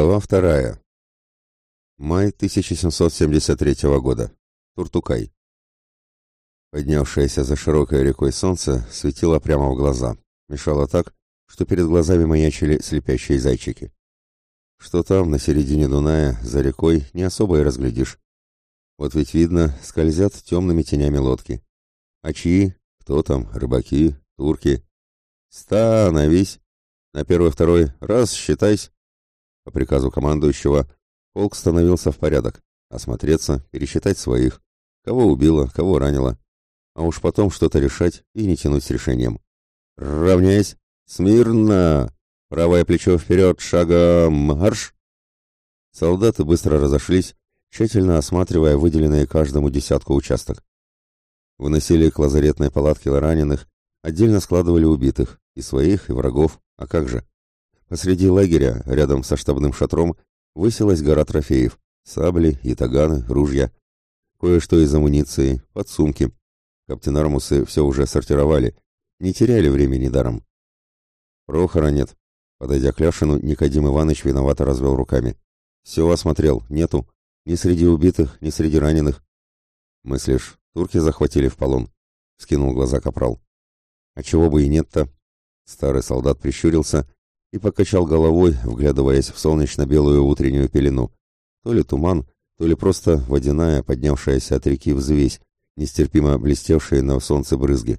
Глава вторая. Май 1773 года. Туртукай. Поднявшееся за широкой рекой солнце светило прямо в глаза, мешало так, что перед глазами маячили слепящие зайчики. Что там, на середине Дуная, за рекой, не особо и разглядишь. Вот ведь видно, скользят темными тенями лодки. А чьи? Кто там? Рыбаки? Турки? Становись! На первый-второй раз считайся. По приказу командующего, полк становился в порядок, осмотреться, пересчитать своих, кого убило, кого ранило, а уж потом что-то решать и не тянуть с решением. «Равняясь! Смирно! Правое плечо вперед, шагом марш!» Солдаты быстро разошлись, тщательно осматривая выделенные каждому десятку участок. Выносили к лазаретной палатке раненых, отдельно складывали убитых, и своих, и врагов, а как же? Посреди лагеря, рядом со штабным шатром, высилась гора трофеев. Сабли, ятаганы, ружья. Кое-что из амуниции, подсумки. Каптенармусы все уже сортировали. Не теряли времени даром. Прохора нет. Подойдя к Ляшину, Никодим Иванович виновато развел руками. Все осмотрел, нету. Ни среди убитых, ни среди раненых. Мыслишь, турки захватили в полон? Скинул глаза капрал. А чего бы и нет-то? Старый солдат прищурился и покачал головой, вглядываясь в солнечно-белую утреннюю пелену. То ли туман, то ли просто водяная, поднявшаяся от реки взвесь, нестерпимо блестевшая на солнце брызги.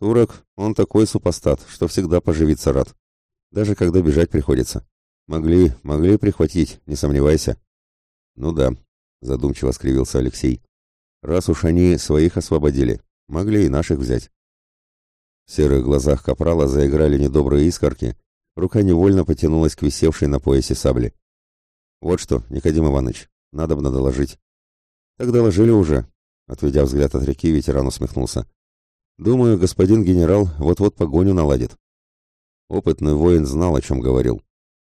Турок, он такой супостат, что всегда поживиться рад. Даже когда бежать приходится. Могли, могли прихватить, не сомневайся. Ну да, задумчиво скривился Алексей. Раз уж они своих освободили, могли и наших взять. В серых глазах Капрала заиграли недобрые искорки, Рука невольно потянулась к висевшей на поясе сабле. «Вот что, Никодим Иванович, надо надобно доложить». «Так доложили уже», — отведя взгляд от реки, ветеран усмехнулся. «Думаю, господин генерал вот-вот погоню наладит». Опытный воин знал, о чем говорил.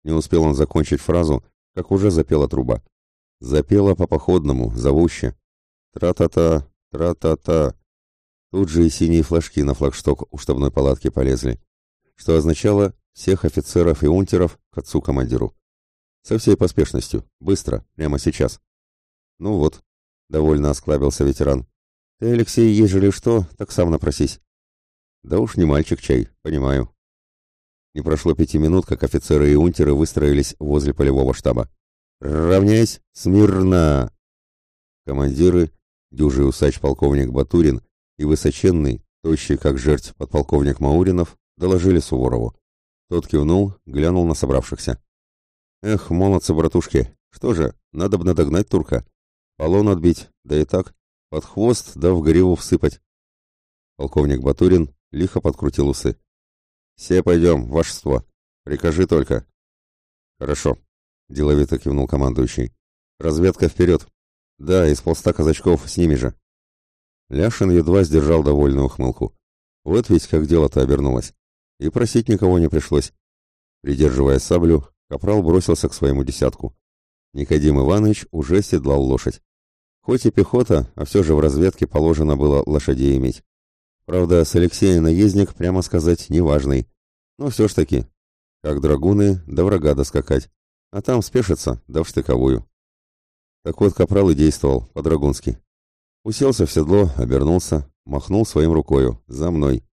Не успел он закончить фразу, как уже запела труба. Запела по-походному, зовуще. «Тра-та-та, тра-та-та». Тут же и синие флажки на флагшток у штабной палатки полезли, что означало всех офицеров и унтеров к отцу командиру. Со всей поспешностью, быстро, прямо сейчас. Ну вот, довольно осклабился ветеран. Ты, Алексей, ежели что, так сам напросись. Да уж не мальчик чай, понимаю. Не прошло пяти минут, как офицеры и унтеры выстроились возле полевого штаба. «Равняйсь! Смирно!» Командиры, дюжий усач полковник Батурин и высоченный, тощий как жертв подполковник Мауринов, доложили Суворову. Тот кивнул, глянул на собравшихся. «Эх, молодцы-братушки, что же, надо бы надогнать турка. Полон отбить, да и так, под хвост да в гриву всыпать». Полковник Батурин лихо подкрутил усы. «Все пойдем, вашество. Прикажи только». «Хорошо», — деловито кивнул командующий. «Разведка вперед. Да, из полста казачков с ними же». Ляшин едва сдержал довольную ухмылку. Вот ведь как дело-то обернулось. И просить никого не пришлось. Придерживая саблю, Капрал бросился к своему десятку. Никодим Иванович уже седлал лошадь. Хоть и пехота, а все же в разведке положено было лошадей иметь. Правда, с Алексея наездник, прямо сказать, неважный. Но все ж таки, как драгуны, до врага доскакать. А там спешится, да в штыковую. Так вот, Капрал и действовал, по-драгунски. Уселся в седло, обернулся, махнул своим рукою. «За мной!»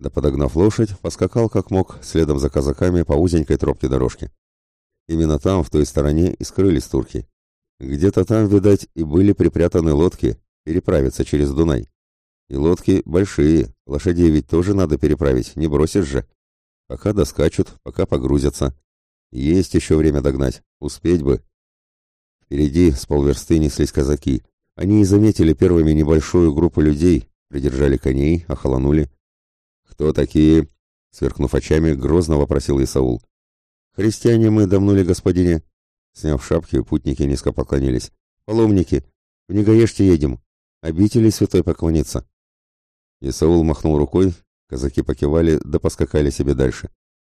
Да подогнав лошадь, поскакал как мог, следом за казаками по узенькой тропке дорожки. Именно там, в той стороне, и скрылись турки. Где-то там, видать, и были припрятаны лодки, переправиться через Дунай. И лодки большие, лошадей ведь тоже надо переправить, не бросишь же. Пока доскачут, пока погрузятся. Есть еще время догнать, успеть бы. Впереди с полверсты неслись казаки. Они и заметили первыми небольшую группу людей, придержали коней, охолонули. «Кто такие?» — сверкнув очами, грозно вопросил Исаул. «Христиане мы домнули, господине». Сняв шапки, путники низко поклонились. «Паломники, в Негоеште едем. Обители святой поклониться». Исаул махнул рукой, казаки покивали, да поскакали себе дальше.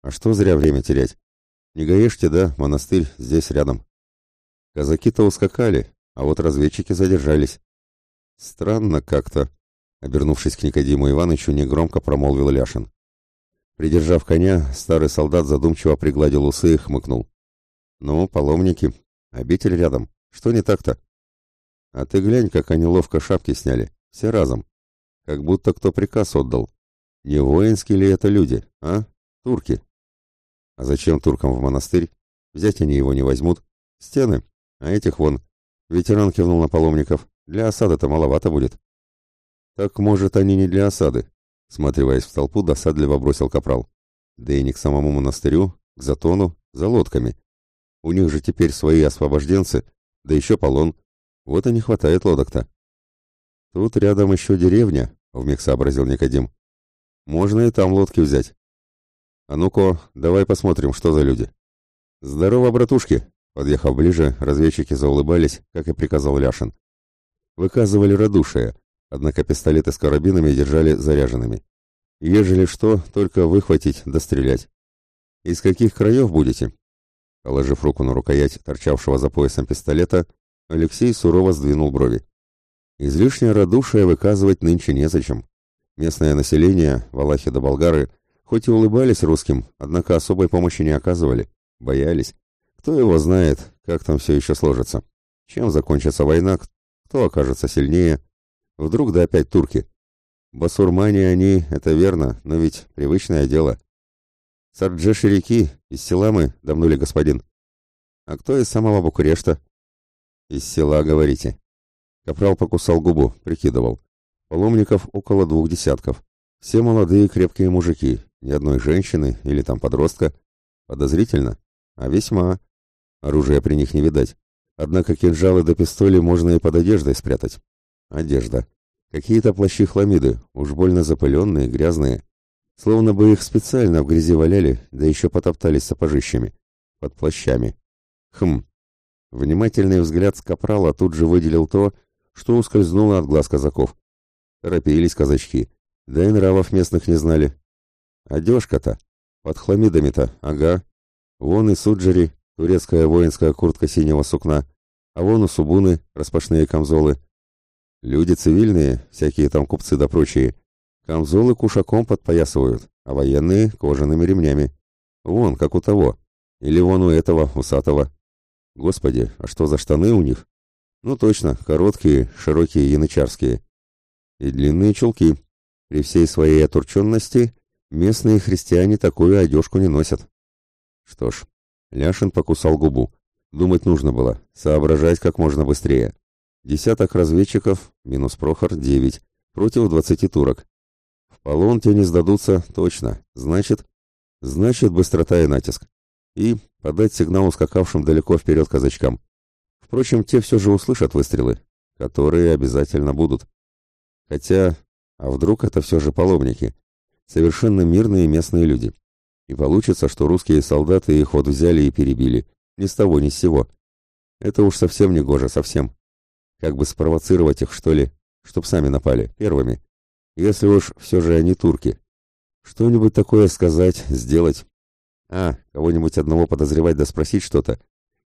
«А что зря время терять? Негоеште, да, монастырь здесь рядом». Казаки-то ускакали, а вот разведчики задержались. «Странно как-то», Обернувшись к Никодиму Ивановичу, негромко промолвил Ляшин. Придержав коня, старый солдат задумчиво пригладил усы и хмыкнул. «Ну, паломники, обитель рядом. Что не так-то?» «А ты глянь, как они ловко шапки сняли. Все разом. Как будто кто приказ отдал. Не воинские ли это люди, а? Турки?» «А зачем туркам в монастырь? Взять они его не возьмут. Стены. А этих вон». Ветеран кивнул на паломников. «Для осады-то маловато будет». «Так, может, они не для осады?» Смотреваясь в толпу, досадливо бросил капрал. «Да и не к самому монастырю, к Затону, за лодками. У них же теперь свои освобожденцы, да еще полон. Вот и не хватает лодок-то». «Тут рядом еще деревня», — вмиг сообразил Никодим. «Можно и там лодки взять». «А ну-ка, давай посмотрим, что за люди». «Здорово, братушки!» Подъехав ближе, разведчики заулыбались, как и приказал Ляшин. Выказывали радушие, Однако пистолеты с карабинами держали заряженными. Ежели что, только выхватить да стрелять. Из каких краев будете? Положив руку на рукоять торчавшего за поясом пистолета, Алексей сурово сдвинул брови. Излишнее радушие выказывать нынче незачем. Местное население, валахи да болгары, хоть и улыбались русским, однако особой помощи не оказывали, боялись. Кто его знает, как там все еще сложится. Чем закончится война, кто окажется сильнее, Вдруг да опять турки. Басурмане они, это верно, но ведь привычное дело. Сарджеши реки, из селамы, давнули господин. А кто из самого Букурешта? Из села, говорите. Капрал покусал губу, прикидывал. Паломников около двух десятков. Все молодые крепкие мужики, ни одной женщины или там подростка. Подозрительно, а весьма. Оружия при них не видать. Однако кинжалы до да пистоли можно и под одеждой спрятать. Одежда. Какие-то плащи хламиды, уж больно запыленные, грязные. Словно бы их специально в грязи валяли, да еще потоптались сапожищами. Под плащами. Хм. Внимательный взгляд с капрала тут же выделил то, что ускользнуло от глаз казаков. Торопились казачки. Да и нравов местных не знали. Одежка-то. Под хламидами-то, ага. Вон и суджери, турецкая воинская куртка синего сукна. А вон у субуны распашные камзолы. Люди цивильные, всякие там купцы да прочие, камзолы кушаком подпоясывают, а военные — кожаными ремнями. Вон, как у того. Или вон у этого, усатого. Господи, а что за штаны у них? Ну точно, короткие, широкие янычарские. И длинные чулки. При всей своей отурченности местные христиане такую одежку не носят. Что ж, Ляшин покусал губу. Думать нужно было, соображать как можно быстрее. Десяток разведчиков, минус Прохор, девять против 20 турок. В полон те не сдадутся, точно. Значит, значит быстрота и натиск. И подать сигнал ускакавшим далеко вперед казачкам. Впрочем, те все же услышат выстрелы, которые обязательно будут. Хотя, а вдруг это все же паломники? Совершенно мирные местные люди. И получится, что русские солдаты их вот взяли и перебили. Ни с того, ни с сего. Это уж совсем не гоже, совсем как бы спровоцировать их, что ли, чтоб сами напали первыми. Если уж все же они турки. Что-нибудь такое сказать, сделать. А, кого-нибудь одного подозревать да спросить что-то.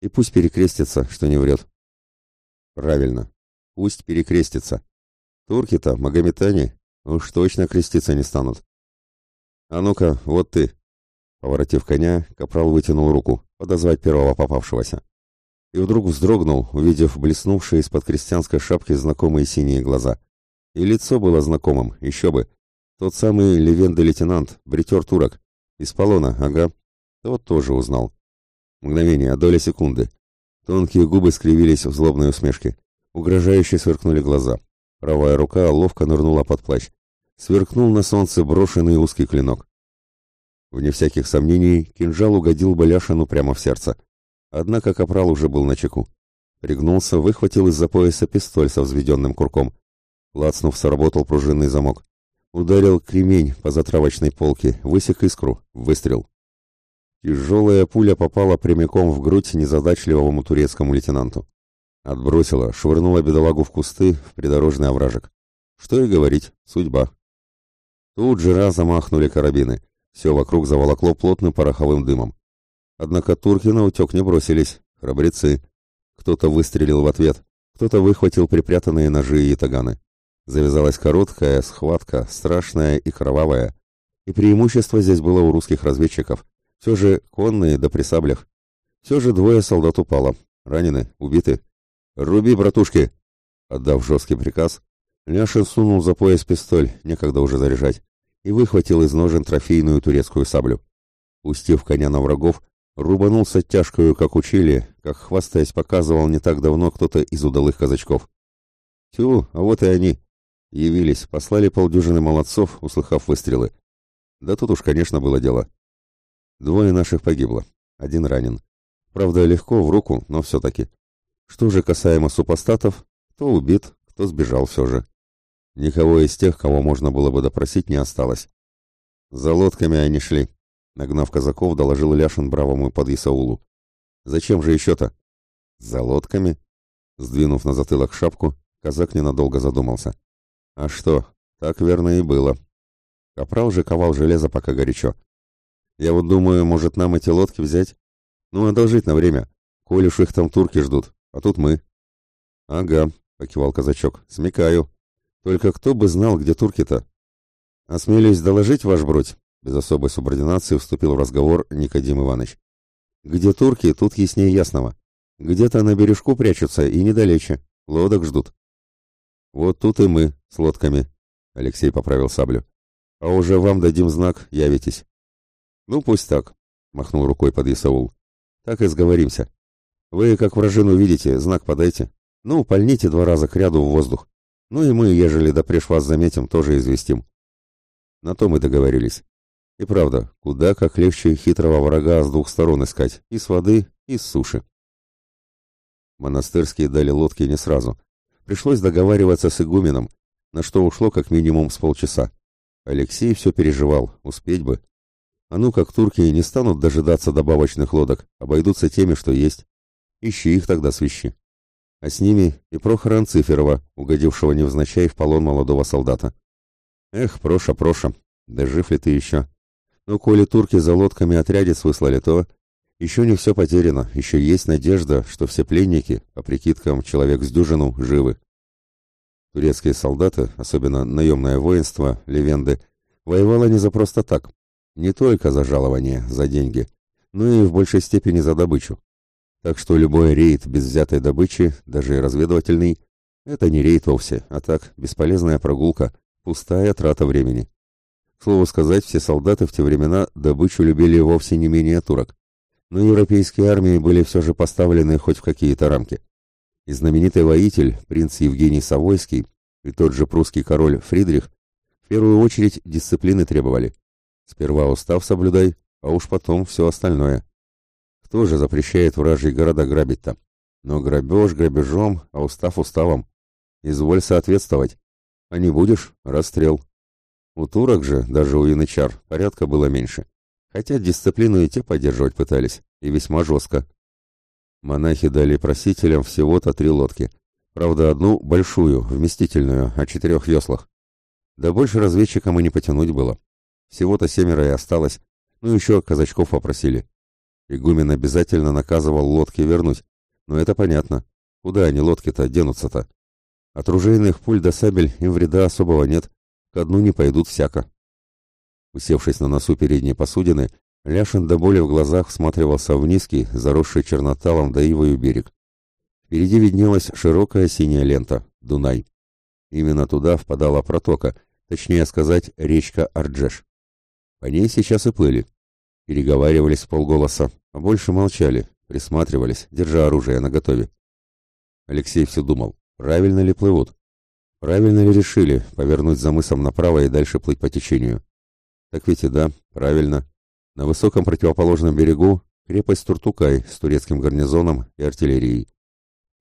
И пусть перекрестится, что не врет. Правильно. Пусть перекрестится. Турки-то, магометане, уж точно креститься не станут. А ну-ка, вот ты. Поворотив коня, капрал вытянул руку, подозвать первого попавшегося и вдруг вздрогнул, увидев блеснувшие из-под крестьянской шапки знакомые синие глаза. И лицо было знакомым, еще бы. Тот самый левенды лейтенант, бритер турок. Из полона, ага. Тот тоже узнал. Мгновение, доля секунды. Тонкие губы скривились в злобной усмешке. Угрожающе сверкнули глаза. Правая рука ловко нырнула под плащ. Сверкнул на солнце брошенный узкий клинок. Вне всяких сомнений, кинжал угодил Баляшину прямо в сердце. — Однако Капрал уже был на чеку. Пригнулся, выхватил из-за пояса пистоль со взведенным курком. Лацнув, сработал пружинный замок. Ударил кремень по затравочной полке, высек искру, выстрел. Тяжелая пуля попала прямиком в грудь незадачливому турецкому лейтенанту. Отбросила, швырнула бедолагу в кусты, в придорожный овражек. Что и говорить, судьба. Тут же разом ахнули карабины. Все вокруг заволокло плотным пороховым дымом. Однако турки на утек не бросились, храбрецы. Кто-то выстрелил в ответ, кто-то выхватил припрятанные ножи и таганы. Завязалась короткая схватка, страшная и кровавая. И преимущество здесь было у русских разведчиков. Все же конные да при. Все же двое солдат упало. Ранены, убиты. «Руби, братушки!» Отдав жесткий приказ, Ляшин сунул за пояс пистоль, некогда уже заряжать, и выхватил из ножен трофейную турецкую саблю. устив коня на врагов, Рубанулся тяжкою, как учили, как хвастаясь показывал не так давно кто-то из удалых казачков. Тю, а вот и они. Явились, послали полдюжины молодцов, услыхав выстрелы. Да тут уж, конечно, было дело. Двое наших погибло, один ранен. Правда, легко, в руку, но все-таки. Что же касаемо супостатов, кто убит, кто сбежал все же. Никого из тех, кого можно было бы допросить, не осталось. За лодками они шли. Нагнав казаков, доложил Ляшин бравому подъясаулу. «Зачем же еще-то?» «За лодками?» Сдвинув на затылок шапку, казак ненадолго задумался. «А что, так верно и было. Капрал же ковал железо пока горячо. Я вот думаю, может, нам эти лодки взять? Ну, одолжить на время. Коль уж их там турки ждут, а тут мы». «Ага», — покивал казачок, — «смекаю. Только кто бы знал, где турки-то?» «Осмелюсь доложить, ваш бродь?» Без особой субординации вступил в разговор Никодим Иванович. «Где турки, тут яснее ясного. Где-то на бережку прячутся и недалече. Лодок ждут». «Вот тут и мы, с лодками», — Алексей поправил саблю. «А уже вам дадим знак, явитесь». «Ну, пусть так», — махнул рукой под Исаул. «Так и сговоримся. Вы, как вражину видите, знак подайте. Ну, пальните два раза к ряду в воздух. Ну и мы, ежели допреж вас заметим, тоже известим». На то мы договорились. И правда, куда как легче хитрого врага с двух сторон искать, и с воды, и с суши. Монастырские дали лодки не сразу. Пришлось договариваться с игуменом, на что ушло как минимум с полчаса. Алексей все переживал, успеть бы. А ну как турки не станут дожидаться добавочных лодок, обойдутся теми, что есть. Ищи их тогда свищи. А с ними и Прохора Анциферова, угодившего невзначай в полон молодого солдата. Эх, Проша, Проша, да жив ли ты еще? Но коли турки за лодками отрядец выслали, то... Еще не все потеряно, еще есть надежда, что все пленники, по прикидкам, человек с дюжину, живы. Турецкие солдаты, особенно наемное воинство, левенды, воевало не за просто так. Не только за жалование, за деньги, но и в большей степени за добычу. Так что любой рейд без взятой добычи, даже и разведывательный, это не рейд вовсе, а так бесполезная прогулка, пустая трата времени. Слово сказать, все солдаты в те времена добычу любили вовсе не менее турок. Но европейские армии были все же поставлены хоть в какие-то рамки. И знаменитый воитель, принц Евгений Савойский, и тот же прусский король Фридрих, в первую очередь дисциплины требовали. Сперва устав соблюдай, а уж потом все остальное. Кто же запрещает вражьи города грабить-то? Но грабеж грабежом, а устав уставом. Изволь соответствовать. А не будешь — расстрел. У турок же, даже у янычар, порядка было меньше. Хотя дисциплину и те поддерживать пытались, и весьма жестко. Монахи дали просителям всего-то три лодки. Правда, одну большую, вместительную, о четырех веслах. Да больше разведчикам и не потянуть было. Всего-то семеро и осталось, ну еще казачков попросили. Игумен обязательно наказывал лодки вернуть, но это понятно. Куда они лодки-то денутся-то? От ружейных пуль до сабель им вреда особого нет, ко дну не пойдут всяко. Усевшись на носу передней посудины, Ляшин до боли в глазах всматривался в низкий, заросший черноталом даивою берег. Впереди виднелась широкая синяя лента — Дунай. Именно туда впадала протока, точнее сказать, речка Арджеш. По ней сейчас и плыли. Переговаривались полголоса, а больше молчали, присматривались, держа оружие наготове. Алексей все думал, правильно ли плывут. Правильно ли решили повернуть за мысом направо и дальше плыть по течению? Так ведь и да, правильно. На высоком противоположном берегу крепость Туртукай с турецким гарнизоном и артиллерией.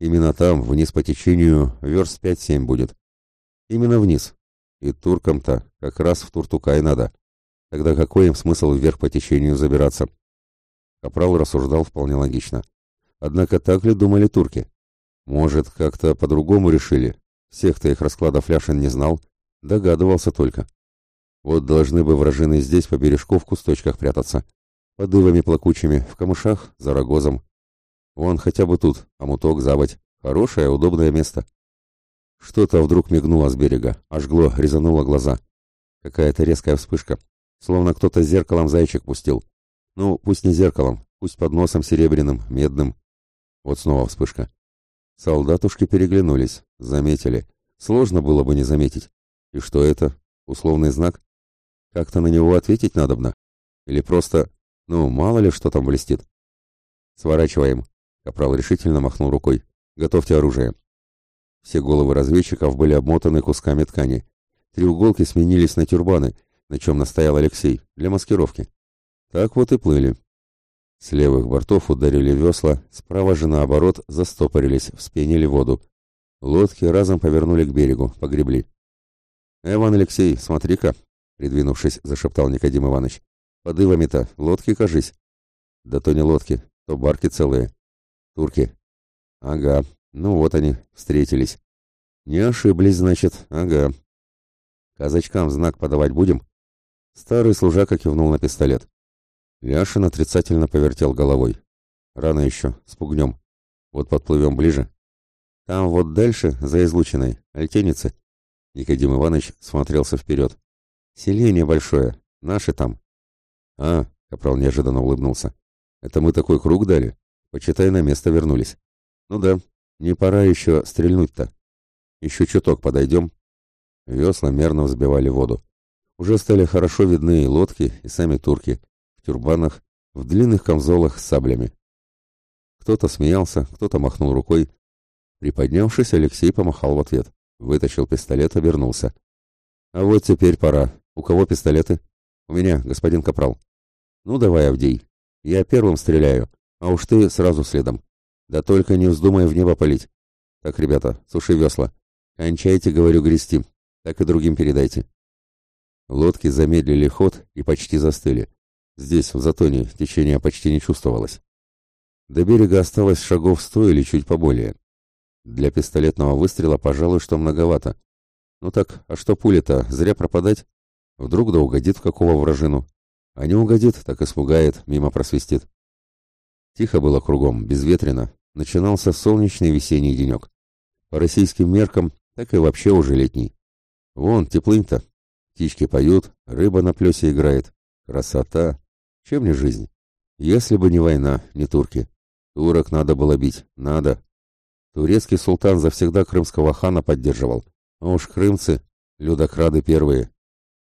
Именно там, вниз по течению, верст 5-7 будет. Именно вниз. И туркам-то как раз в Туртукай надо. Тогда какой им смысл вверх по течению забираться? Капрал рассуждал вполне логично. Однако так ли думали турки? Может, как-то по-другому решили, все, кто их раскладов Фляшин не знал, догадывался только. Вот должны бы вражины здесь по бережку в кусточках прятаться. Под ивами плакучими, в камышах, за рогозом. Вон хотя бы тут, а муток заводь. Хорошее, удобное место. Что-то вдруг мигнуло с берега, ожгло, резануло глаза. Какая-то резкая вспышка. Словно кто-то зеркалом зайчик пустил. Ну, пусть не зеркалом, пусть под носом серебряным, медным. Вот снова вспышка. Солдатушки переглянулись. Заметили. Сложно было бы не заметить. И что это? Условный знак? Как-то на него ответить надобно. Или просто, ну, мало ли, что там блестит. Сворачиваем. Капрал решительно махнул рукой. Готовьте оружие. Все головы разведчиков были обмотаны кусками ткани. Треуголки сменились на тюрбаны, на чем настоял Алексей, для маскировки. Так вот и плыли. С левых бортов ударили весла, справа же наоборот застопорились, вспенили воду. Лодки разом повернули к берегу, погребли. «Иван Алексей, смотри-ка!» — придвинувшись, зашептал Никодим Иванович. «Подывами-то, лодки, кажись!» «Да то не лодки, то барки целые. Турки!» «Ага, ну вот они, встретились!» «Не ошиблись, значит, ага!» «Казачкам знак подавать будем?» Старый служак кивнул на пистолет. Яшин отрицательно повертел головой. «Рано еще, спугнем. Вот подплывем ближе, там вот дальше, за излучиной, альтеницы. Никодим Иванович смотрелся вперед. Селение большое, наши там. А, Капрал неожиданно улыбнулся. Это мы такой круг дали. Почитай, на место вернулись. Ну да, не пора еще стрельнуть-то. Еще чуток подойдем. Весла мерно взбивали воду. Уже стали хорошо видны и лодки, и сами турки. В тюрбанах, в длинных камзолах с саблями. Кто-то смеялся, кто-то махнул рукой, Приподнявшись, Алексей помахал в ответ. Вытащил пистолет, обернулся. «А вот теперь пора. У кого пистолеты?» «У меня, господин Капрал». «Ну давай, Авдей. Я первым стреляю, а уж ты сразу следом. Да только не вздумай в небо палить. Так, ребята, суши весла. Кончайте, говорю, грести. Так и другим передайте». Лодки замедлили ход и почти застыли. Здесь, в затоне, течение почти не чувствовалось. До берега осталось шагов сто или чуть поболее. Для пистолетного выстрела, пожалуй, что многовато. Ну так, а что пуля-то? Зря пропадать? Вдруг да угодит в какого вражину. А не угодит, так испугает, мимо просвистит. Тихо было кругом, безветренно. Начинался солнечный весенний денек. По российским меркам, так и вообще уже летний. Вон, теплынь-то. Птички поют, рыба на плесе играет. Красота! Чем не жизнь? Если бы не война, не турки. Турок надо было бить, надо. Турецкий султан завсегда крымского хана поддерживал. А уж крымцы — людокрады первые.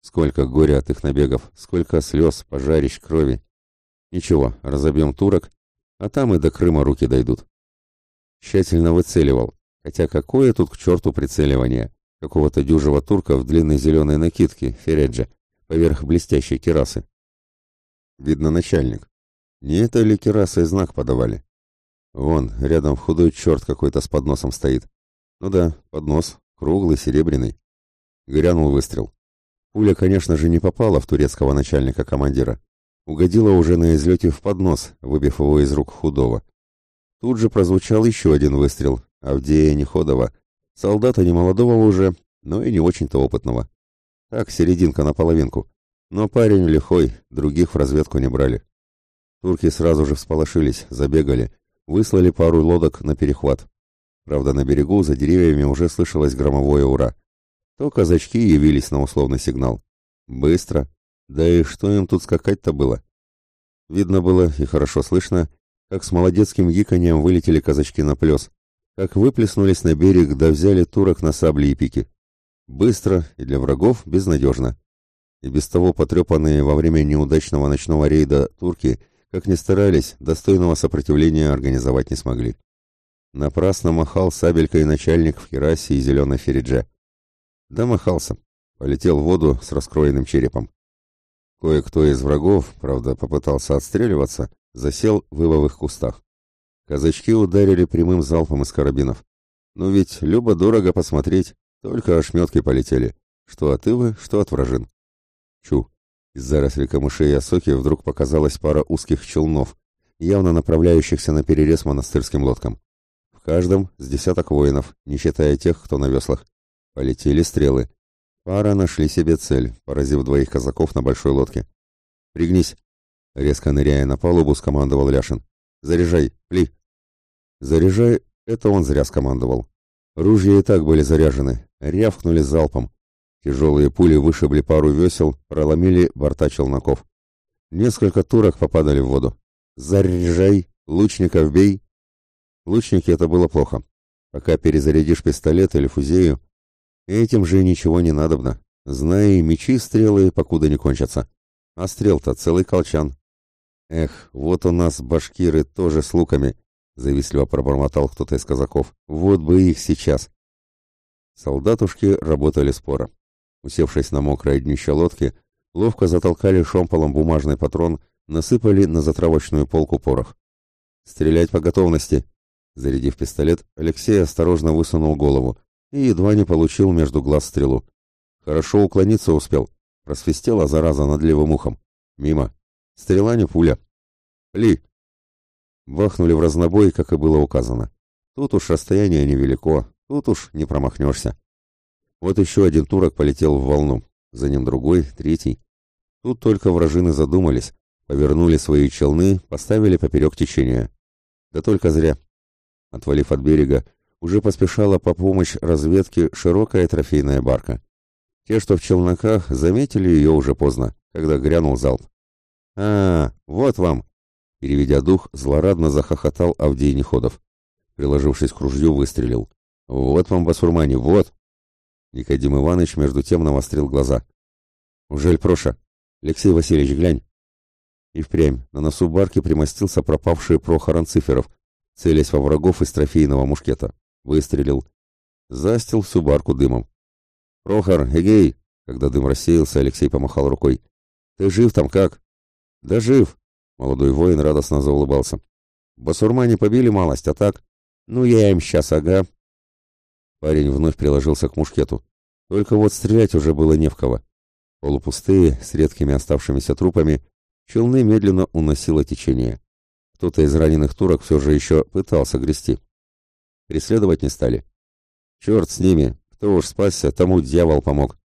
Сколько горя от их набегов, сколько слез, пожарищ, крови. Ничего, разобьем турок, а там и до Крыма руки дойдут. Тщательно выцеливал, хотя какое тут к черту прицеливание. Какого-то дюжего турка в длинной зеленой накидке, фереджа, поверх блестящей керасы. Видно, начальник. Не это ли керасой знак подавали? Вон, рядом худой черт какой-то с подносом стоит. Ну да, поднос, круглый, серебряный. Грянул выстрел. Пуля, конечно же, не попала в турецкого начальника командира. Угодила уже на излете в поднос, выбив его из рук худого. Тут же прозвучал еще один выстрел, Авдея Неходова. Солдата не молодого уже, но и не очень-то опытного. Так, серединка на половинку. Но парень лихой, других в разведку не брали. Турки сразу же всполошились, забегали — Выслали пару лодок на перехват. Правда, на берегу за деревьями уже слышалось громовое «Ура!». То казачки явились на условный сигнал. Быстро. Да и что им тут скакать-то было? Видно было и хорошо слышно, как с молодецким гиканьем вылетели казачки на плес, как выплеснулись на берег да взяли турок на сабли и пики. Быстро и для врагов безнадежно. И без того потрепанные во время неудачного ночного рейда турки – как ни старались, достойного сопротивления организовать не смогли. Напрасно махал сабелькой начальник в керасе и зеленой феридже. Да махался. Полетел в воду с раскроенным черепом. Кое-кто из врагов, правда, попытался отстреливаться, засел в ивовых кустах. Казачки ударили прямым залпом из карабинов. Ну ведь любо-дорого посмотреть, только ошметки полетели. Что от ивы, что от вражин. Чу, из зарослей камышей и Осоки вдруг показалась пара узких челнов, явно направляющихся на перерез монастырским лодкам. В каждом с десяток воинов, не считая тех, кто на веслах. Полетели стрелы. Пара нашли себе цель, поразив двоих казаков на большой лодке. «Пригнись!» — резко ныряя на палубу, скомандовал Ляшин. «Заряжай! Пли!» «Заряжай!» — это он зря скомандовал. Ружья и так были заряжены, рявкнули залпом. Тяжелые пули вышибли пару весел, проломили борта челноков. Несколько турок попадали в воду. «Заряжай! Лучников бей!» Лучники это было плохо. Пока перезарядишь пистолет или фузею, этим же ничего не надобно. Знай, мечи, стрелы, покуда не кончатся. А стрел-то целый колчан. Эх, вот у нас башкиры тоже с луками, завистливо пробормотал кто-то из казаков. Вот бы их сейчас. Солдатушки работали споро. Усевшись на мокрой днище лодки, ловко затолкали шомполом бумажный патрон, насыпали на затравочную полку порох. «Стрелять по готовности!» Зарядив пистолет, Алексей осторожно высунул голову и едва не получил между глаз стрелу. Хорошо уклониться успел. Просвистела зараза над левым ухом. Мимо. Стрела не пуля. «Ли!» Бахнули в разнобой, как и было указано. Тут уж расстояние невелико, тут уж не промахнешься. Вот еще один турок полетел в волну, за ним другой, третий. Тут только вражины задумались, повернули свои челны, поставили поперек течения. Да только зря. Отвалив от берега, уже поспешала по помощь разведке широкая трофейная барка. Те, что в челноках, заметили ее уже поздно, когда грянул залп. «А, вот вам!» Переведя дух, злорадно захохотал Авдей Неходов. Приложившись к ружью, выстрелил. «Вот вам, басурмане, вот!» Никодим Иванович между тем намострил глаза. «Ужель, Проша? Алексей Васильевич, глянь!» И впрямь на носу барки примостился пропавший Прохор Анциферов, целясь во врагов из трофейного мушкета. Выстрелил. Застил всю барку дымом. «Прохор, эгей!» Когда дым рассеялся, Алексей помахал рукой. «Ты жив там как?» «Да жив!» Молодой воин радостно заулыбался. «Басурмане побили малость, а так? Ну, я им сейчас, ага, Парень вновь приложился к мушкету. Только вот стрелять уже было не в кого. Полупустые, с редкими оставшимися трупами, челны медленно уносило течение. Кто-то из раненых турок все же еще пытался грести. Преследовать не стали. «Черт с ними! Кто уж спасся, тому дьявол помог!»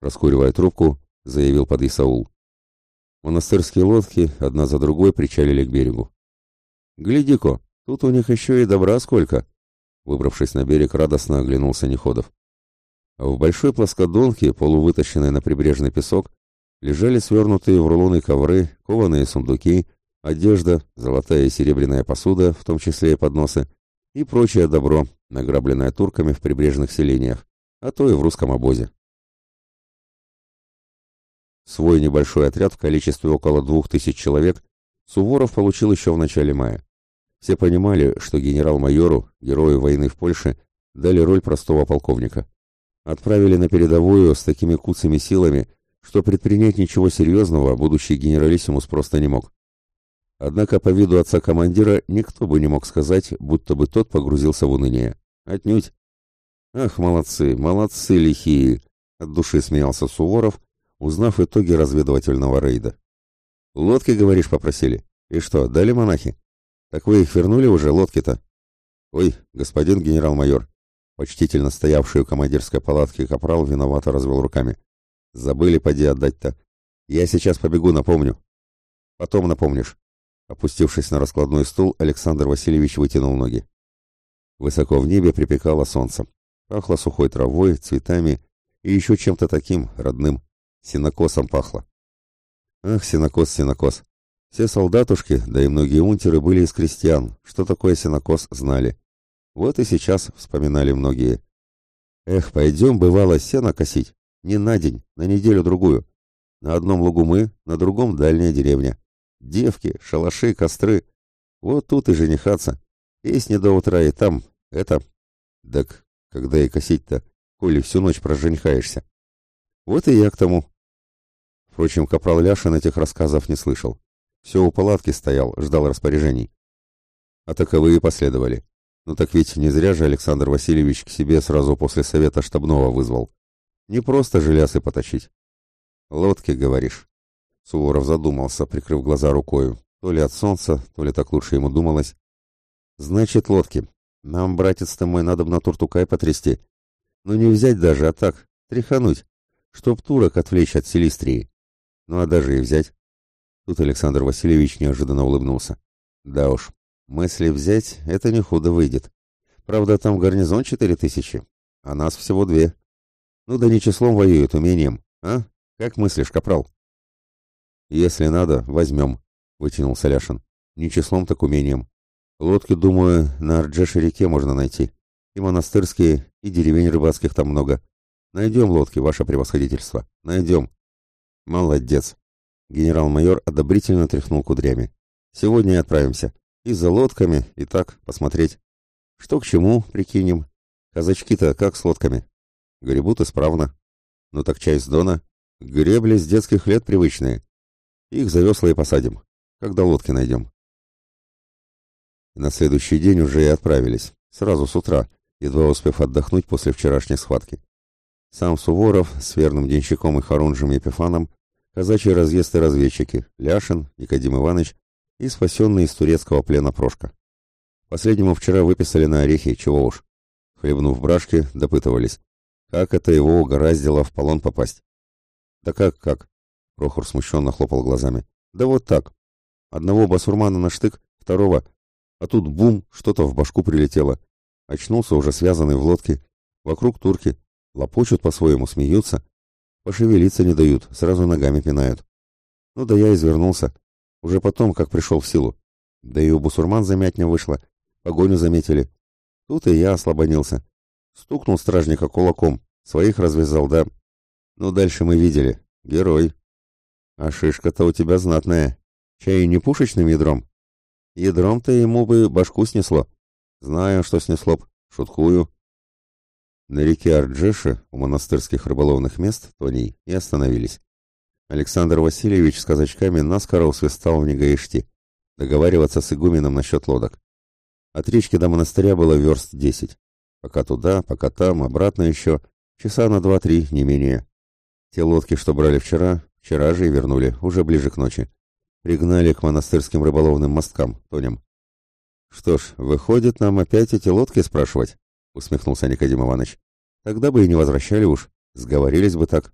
Раскуривая трубку, заявил под Исаул. Монастырские лодки одна за другой причалили к берегу. «Гляди-ка, тут у них еще и добра сколько!» Выбравшись на берег, радостно оглянулся Неходов. А в большой плоскодонке, полувытащенной на прибрежный песок, лежали свернутые в рулоны ковры, кованые сундуки, одежда, золотая и серебряная посуда, в том числе и подносы, и прочее добро, награбленное турками в прибрежных селениях, а то и в русском обозе. Свой небольшой отряд в количестве около двух тысяч человек Суворов получил еще в начале мая. Все понимали, что генерал-майору, герою войны в Польше, дали роль простого полковника. Отправили на передовую с такими куцами силами, что предпринять ничего серьезного будущий генералиссимус просто не мог. Однако по виду отца командира никто бы не мог сказать, будто бы тот погрузился в уныние. Отнюдь. «Ах, молодцы, молодцы, лихие!» — от души смеялся Суворов, узнав итоги разведывательного рейда. «Лодки, говоришь, попросили? И что, дали монахи?» Так вы их вернули уже, лодки-то? Ой, господин генерал-майор, почтительно стоявший у командирской палатки капрал виновато развел руками. Забыли поди отдать-то. Я сейчас побегу, напомню. Потом напомнишь. Опустившись на раскладной стул, Александр Васильевич вытянул ноги. Высоко в небе припекало солнце. Пахло сухой травой, цветами и еще чем-то таким, родным. Синокосом пахло. Ах, синокос, синокос. Все солдатушки, да и многие унтеры были из крестьян, что такое сенокос знали. Вот и сейчас вспоминали многие. Эх, пойдем, бывало, сено косить. Не на день, на неделю-другую. На одном лугу мы, на другом дальняя деревня. Девки, шалаши, костры. Вот тут и женихаться. есть не до утра и там. Это... Так, когда и косить-то, коли всю ночь проженихаешься? Вот и я к тому. Впрочем, капрал Ляшин этих рассказов не слышал все у палатки стоял, ждал распоряжений. А таковые последовали. Но так ведь не зря же Александр Васильевич к себе сразу после совета штабного вызвал. Не просто желез и поточить. «Лодки, говоришь?» Суворов задумался, прикрыв глаза рукою. То ли от солнца, то ли так лучше ему думалось. «Значит, лодки. Нам, братец ты мой, надо на туртукай потрясти. Ну не взять даже, а так, тряхануть. Чтоб турок отвлечь от Селистрии. Ну а даже и взять. Тут Александр Васильевич неожиданно улыбнулся. Да уж, мысли взять, это не худо выйдет. Правда, там гарнизон четыре тысячи, а нас всего две. Ну да не числом воюют, умением, а? Как мыслишь, капрал? Если надо, возьмем, вытянул Соляшин. Не числом, так умением. Лодки, думаю, на Арджеше-реке можно найти. И монастырские, и деревень рыбацких там много. Найдем лодки, ваше превосходительство. Найдем. Молодец. Генерал-майор одобрительно тряхнул кудрями. «Сегодня отправимся. И за лодками, и так, посмотреть. Что к чему, прикинем. Казачки-то как с лодками? Гребут исправно. Но так чай с дона. Гребли с детских лет привычные. Их за весла и посадим, когда лодки найдем». На следующий день уже и отправились. Сразу с утра, едва успев отдохнуть после вчерашней схватки. Сам Суворов с верным денщиком и хорунжим Епифаном Казачий разъезд и разведчики, Ляшин, Никодим Иванович и спасенный из турецкого плена Прошка. Последнему вчера выписали на орехи, чего уж. Хлебнув брашки, допытывались, как это его угораздило в полон попасть. «Да как, как?» — Прохор смущенно хлопал глазами. «Да вот так. Одного басурмана на штык, второго. А тут бум, что-то в башку прилетело. Очнулся уже связанный в лодке. Вокруг турки. Лопочут по-своему, смеются. Пошевелиться не дают, сразу ногами пинают. Ну да я извернулся. Уже потом, как пришел в силу. Да и у бусурман замять не вышло, Погоню заметили. Тут и я ослабонился. Стукнул стражника кулаком. Своих развязал, да. Ну дальше мы видели. Герой. А шишка-то у тебя знатная. Чай не пушечным ядром? Ядром-то ему бы башку снесло. Знаю, что снесло б. Шуткую. На реке Арджеше у монастырских рыболовных мест, Тоний, и остановились. Александр Васильевич с казачками наскоро усвистал в Негаишти, договариваться с игуменом насчет лодок. От речки до монастыря было верст десять. Пока туда, пока там, обратно еще, часа на два-три, не менее. Те лодки, что брали вчера, вчера же и вернули, уже ближе к ночи. Пригнали к монастырским рыболовным мосткам, тонем. Что ж, выходит, нам опять эти лодки спрашивать? — усмехнулся Никодим Иванович. «Тогда бы и не возвращали уж, сговорились бы так».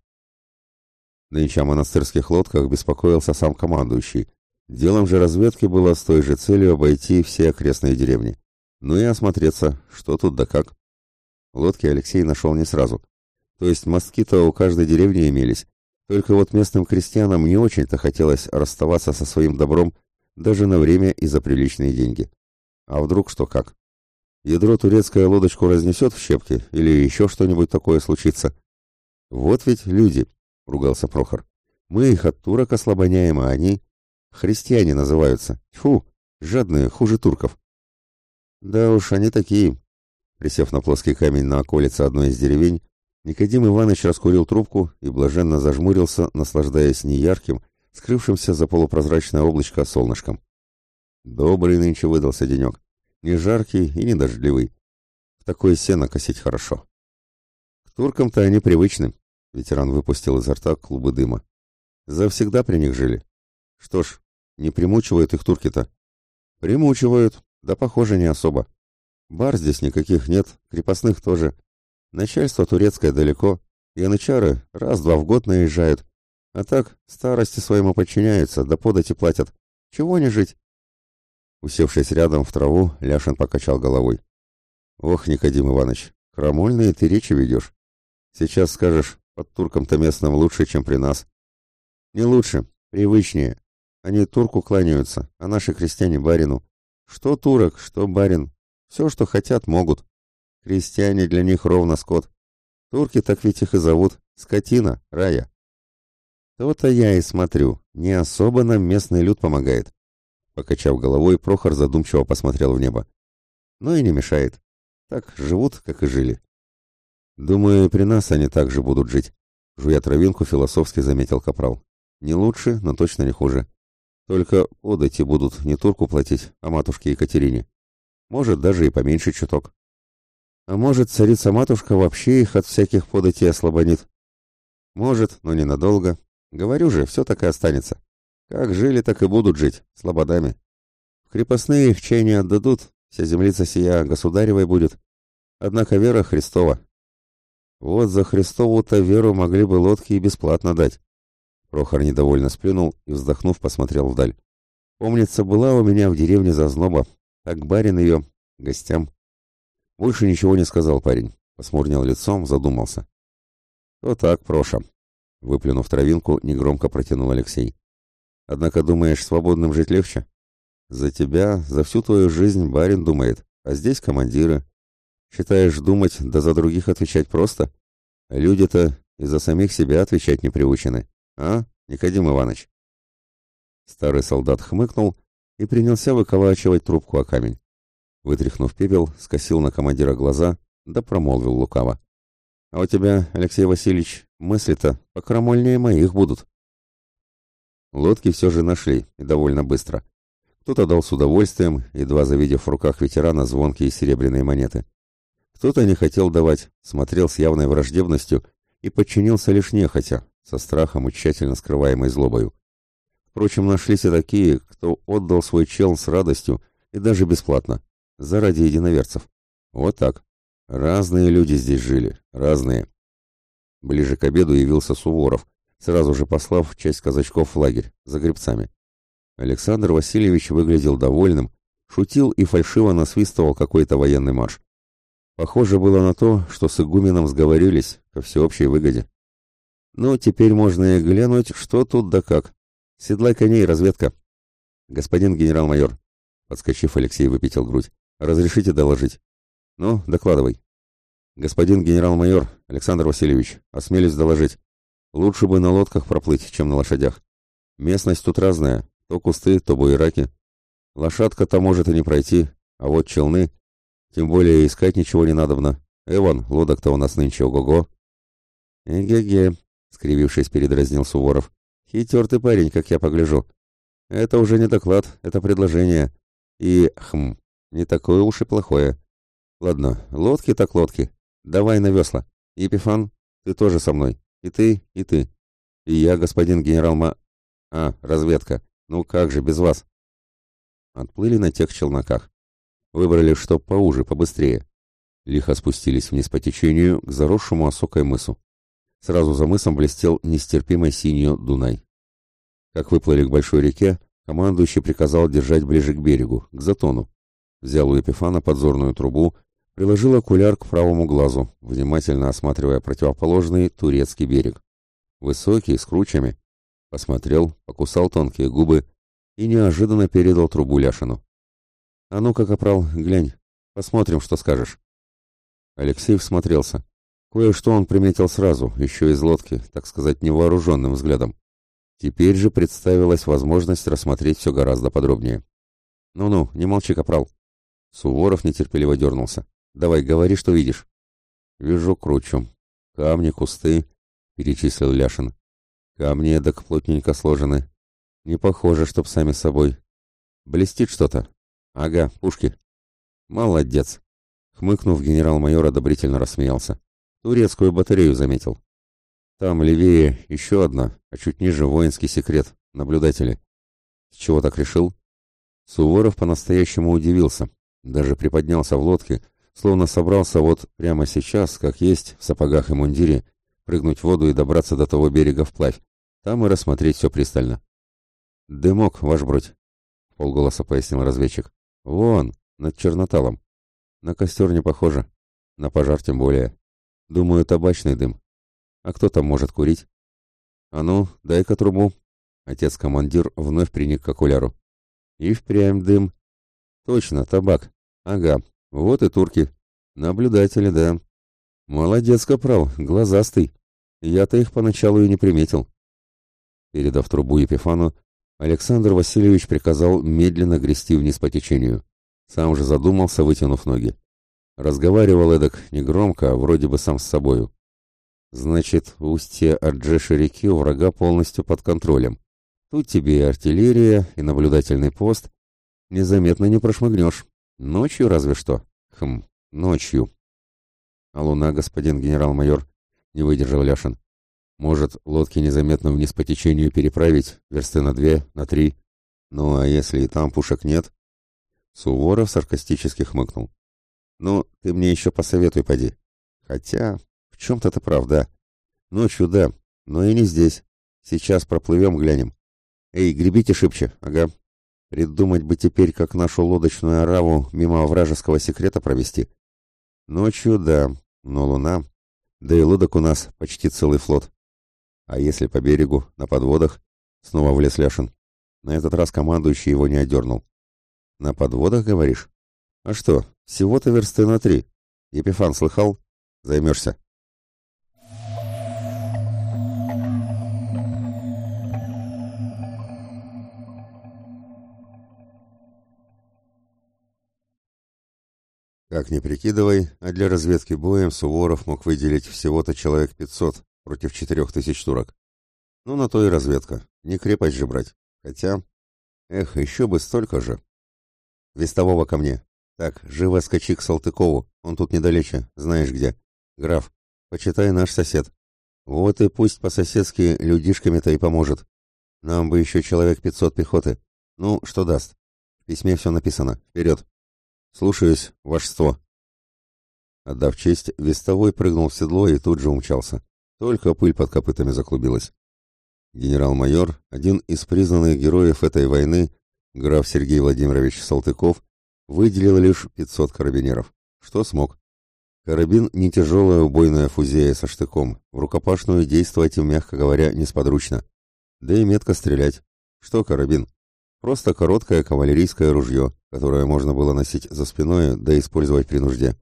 Нынче о монастырских лодках беспокоился сам командующий. Делом же разведки было с той же целью обойти все окрестные деревни. Ну и осмотреться, что тут да как. Лодки Алексей нашел не сразу. То есть мостки-то у каждой деревни имелись. Только вот местным крестьянам не очень-то хотелось расставаться со своим добром даже на время и за приличные деньги. А вдруг что как? Ядро турецкая лодочку разнесет в щепки или еще что-нибудь такое случится. Вот ведь люди, — ругался Прохор. Мы их от турок ослабоняем, а они... Христиане называются. Тьфу, жадные, хуже турков. Да уж, они такие. Присев на плоский камень на околице одной из деревень, Никодим Иванович раскурил трубку и блаженно зажмурился, наслаждаясь неярким, скрывшимся за полупрозрачное облачко солнышком. Добрый нынче выдался денек нежаркий и недождливый. В такое сено косить хорошо. К туркам-то они привычны. Ветеран выпустил изо рта клубы дыма. Завсегда при них жили. Что ж, не примучивают их турки-то. Примучивают, да похоже не особо. Бар здесь никаких нет, крепостных тоже. Начальство турецкое далеко, янычары раз-два в год наезжают. А так, старости своему подчиняются, да подати платят. Чего не жить? Усевшись рядом в траву, Ляшин покачал головой. «Ох, Никодим Иванович, крамольные ты речи ведешь. Сейчас скажешь, под турком-то местным лучше, чем при нас». «Не лучше, привычнее. Они турку кланяются, а наши крестьяне барину. Что турок, что барин. Все, что хотят, могут. Крестьяне для них ровно скот. Турки так ведь их и зовут. Скотина, рая». «То-то я и смотрю, не особо нам местный люд помогает. Покачав головой, Прохор задумчиво посмотрел в небо. Но и не мешает. Так живут, как и жили. Думаю, при нас они также будут жить. Жуя травинку, философски заметил Капрал. Не лучше, но точно не хуже. Только подати будут не турку платить, а матушке Екатерине. Может, даже и поменьше чуток. А может, царица-матушка вообще их от всяких податей ослабонит? Может, но ненадолго. Говорю же, все так и останется. Как жили, так и будут жить, слободами. В крепостные их чей не отдадут, вся землица сия государевой будет. Однако вера Христова. Вот за Христову-то веру могли бы лодки и бесплатно дать. Прохор недовольно сплюнул и, вздохнув, посмотрел вдаль. Помнится, была у меня в деревне зазноба. Так барин ее, гостям. Больше ничего не сказал парень. Посмурнел лицом, задумался. Вот так, Проша», — выплюнув травинку, негромко протянул Алексей. Однако думаешь, свободным жить легче? За тебя, за всю твою жизнь барин думает, а здесь командиры. Считаешь думать, да за других отвечать просто? Люди-то и за самих себя отвечать не приучены. А, Никодим Иванович?» Старый солдат хмыкнул и принялся выколачивать трубку о камень. Вытряхнув пепел, скосил на командира глаза, да промолвил лукаво. «А у тебя, Алексей Васильевич, мысли-то покрамольнее моих будут». Лодки все же нашли, и довольно быстро. Кто-то дал с удовольствием, едва завидев в руках ветерана звонкие серебряные монеты. Кто-то не хотел давать, смотрел с явной враждебностью и подчинился лишь нехотя, со страхом и тщательно скрываемой злобою. Впрочем, нашлись и такие, кто отдал свой чел с радостью и даже бесплатно, заради единоверцев. Вот так. Разные люди здесь жили, разные. Ближе к обеду явился Суворов, сразу же послав часть казачков в лагерь, за грибцами. Александр Васильевич выглядел довольным, шутил и фальшиво насвистывал какой-то военный марш. Похоже было на то, что с игуменом сговорились ко всеобщей выгоде. Ну, теперь можно и глянуть, что тут да как. Седлай коней, разведка. Господин генерал-майор, подскочив, Алексей выпятил грудь. Разрешите доложить? Ну, докладывай. Господин генерал-майор Александр Васильевич, осмелюсь доложить. Лучше бы на лодках проплыть, чем на лошадях. Местность тут разная, то кусты, то буераки. Лошадка-то может и не пройти, а вот челны... Тем более искать ничего не надобно. Эван, лодок-то у нас нынче ого-го. Эге-ге, скривившись, передразнил Суворов. Хитер ты парень, как я погляжу. Это уже не доклад, это предложение. И, хм, не такое уж и плохое. Ладно, лодки так лодки. Давай на весла. Епифан, ты тоже со мной. И ты, и ты. И я, господин генерал Ма... А, разведка. Ну как же без вас? Отплыли на тех челноках. Выбрали, что поуже, побыстрее. Лихо спустились вниз по течению к заросшему осокой мысу. Сразу за мысом блестел нестерпимо синью Дунай. Как выплыли к большой реке, командующий приказал держать ближе к берегу, к затону. Взял у Эпифана подзорную трубу приложил окуляр к правому глазу, внимательно осматривая противоположный турецкий берег. Высокий, с кручами. Посмотрел, покусал тонкие губы и неожиданно передал трубу Ляшину. «А ну-ка, капрал, глянь, посмотрим, что скажешь». Алексей всмотрелся. Кое-что он приметил сразу, еще из лодки, так сказать, невооруженным взглядом. Теперь же представилась возможность рассмотреть все гораздо подробнее. «Ну-ну, не молчи, капрал». Суворов нетерпеливо дернулся. Давай, говори, что видишь. Вижу кручу. Камни, кусты, перечислил Ляшин. Камни эдак плотненько сложены. Не похоже, чтоб сами собой. Блестит что-то. Ага, пушки. Молодец. Хмыкнув, генерал-майор одобрительно рассмеялся. Турецкую батарею заметил. Там левее еще одна, а чуть ниже воинский секрет. Наблюдатели. С чего так решил? Суворов по-настоящему удивился. Даже приподнялся в лодке, словно собрался вот прямо сейчас, как есть, в сапогах и мундире, прыгнуть в воду и добраться до того берега вплавь, там и рассмотреть все пристально. «Дымок, ваш бродь», — полголоса пояснил разведчик. «Вон, над черноталом. На костер не похоже, на пожар тем более. Думаю, табачный дым. А кто там может курить?» «А ну, дай-ка трубу». Отец-командир вновь приник к окуляру. «И впрямь дым. Точно, табак. Ага, вот и турки. Наблюдатели, да. Молодец, Капрал, глазастый. Я-то их поначалу и не приметил. Передав трубу Епифану, Александр Васильевич приказал медленно грести вниз по течению. Сам же задумался, вытянув ноги. Разговаривал эдак негромко, вроде бы сам с собою. Значит, устье Арджеши реки у врага полностью под контролем. Тут тебе и артиллерия, и наблюдательный пост. Незаметно не прошмыгнешь. Ночью разве что? Хм, ночью. А луна, господин генерал-майор, не выдержал Ляшин. Может, лодки незаметно вниз по течению переправить, версты на две, на три. Ну, а если и там пушек нет? Суворов саркастически хмыкнул. Ну, ты мне еще посоветуй, поди. Хотя, в чем-то ты прав, да. Ночью, да, но и не здесь. Сейчас проплывем, глянем. Эй, гребите шибче, ага. Придумать бы теперь, как нашу лодочную араву мимо вражеского секрета провести. Ночью, да, но луна. Да и лодок у нас почти целый флот. А если по берегу, на подводах? Снова влез Ляшин. На этот раз командующий его не одернул. На подводах, говоришь? А что, всего-то версты на три. Епифан слыхал? Займешься. Как ни прикидывай, а для разведки боем Суворов мог выделить всего-то человек 500 против 4000 турок. Ну, на то и разведка. Не крепость же брать. Хотя... Эх, еще бы столько же. Вестового ко мне. Так, живо скачи к Салтыкову. Он тут недалече, знаешь где. Граф, почитай наш сосед. Вот и пусть по-соседски людишками-то и поможет. Нам бы еще человек 500 пехоты. Ну, что даст? В письме все написано. Вперед. «Слушаюсь, вашество». Отдав честь, вестовой прыгнул в седло и тут же умчался. Только пыль под копытами заклубилась. Генерал-майор, один из признанных героев этой войны, граф Сергей Владимирович Салтыков, выделил лишь 500 карабинеров. Что смог? Карабин — не тяжелая убойная фузея со штыком. В рукопашную действовать им, мягко говоря, несподручно. Да и метко стрелять. Что карабин? Просто короткое кавалерийское ружье которое можно было носить за спиной, да использовать при нужде.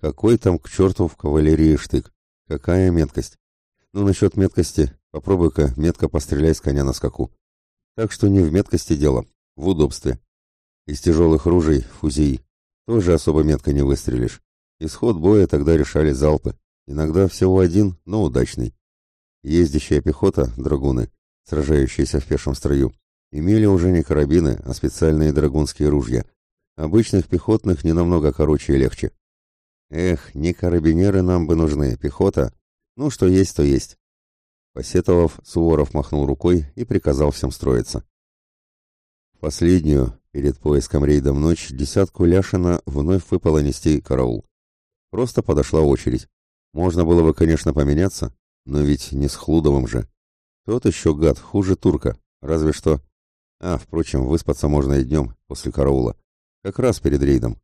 Какой там к черту в кавалерии штык? Какая меткость? Ну, насчет меткости, попробуй-ка метко постреляй с коня на скаку. Так что не в меткости дело, в удобстве. Из тяжелых ружей, фузии, тоже особо метко не выстрелишь. Исход боя тогда решали залпы, иногда всего один, но удачный. Ездящая пехота, драгуны, сражающиеся в пешем строю, имели уже не карабины, а специальные драгунские ружья. Обычных пехотных не намного короче и легче. Эх, не карабинеры нам бы нужны, пехота. Ну, что есть, то есть. Посетовав, Суворов махнул рукой и приказал всем строиться. Последнюю, перед поиском рейдом ночь, десятку Ляшина вновь выпало нести караул. Просто подошла очередь. Можно было бы, конечно, поменяться, но ведь не с Хлудовым же. Тот еще гад, хуже турка, разве что... А, впрочем, выспаться можно и днем, после караула. Как раз перед рейдом.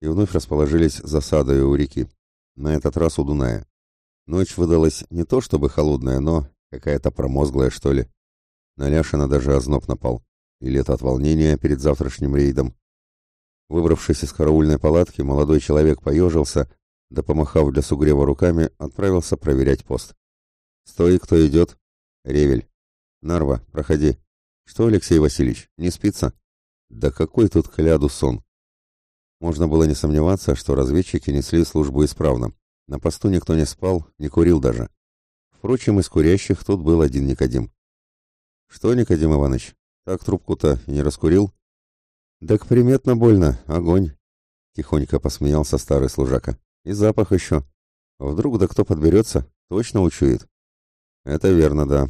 И вновь расположились засадой у реки. На этот раз у Дуная. Ночь выдалась не то чтобы холодная, но какая-то промозглая, что ли. На Ляшина даже озноб напал. Или это от волнения перед завтрашним рейдом. Выбравшись из караульной палатки, молодой человек поежился, да, помахав для сугрева руками, отправился проверять пост. «Стой, кто идет!» «Ревель!» «Нарва, проходи!» Что, Алексей Васильевич, не спится? Да какой тут кляду сон! Можно было не сомневаться, что разведчики несли службу исправно. На посту никто не спал, не курил даже. Впрочем, из курящих тут был один Никодим. «Что, Никодим Иванович, так трубку-то не раскурил?» «Так приметно больно, огонь!» Тихонько посмеялся старый служака. «И запах еще. Вдруг да кто подберется, точно учует?» «Это верно, да».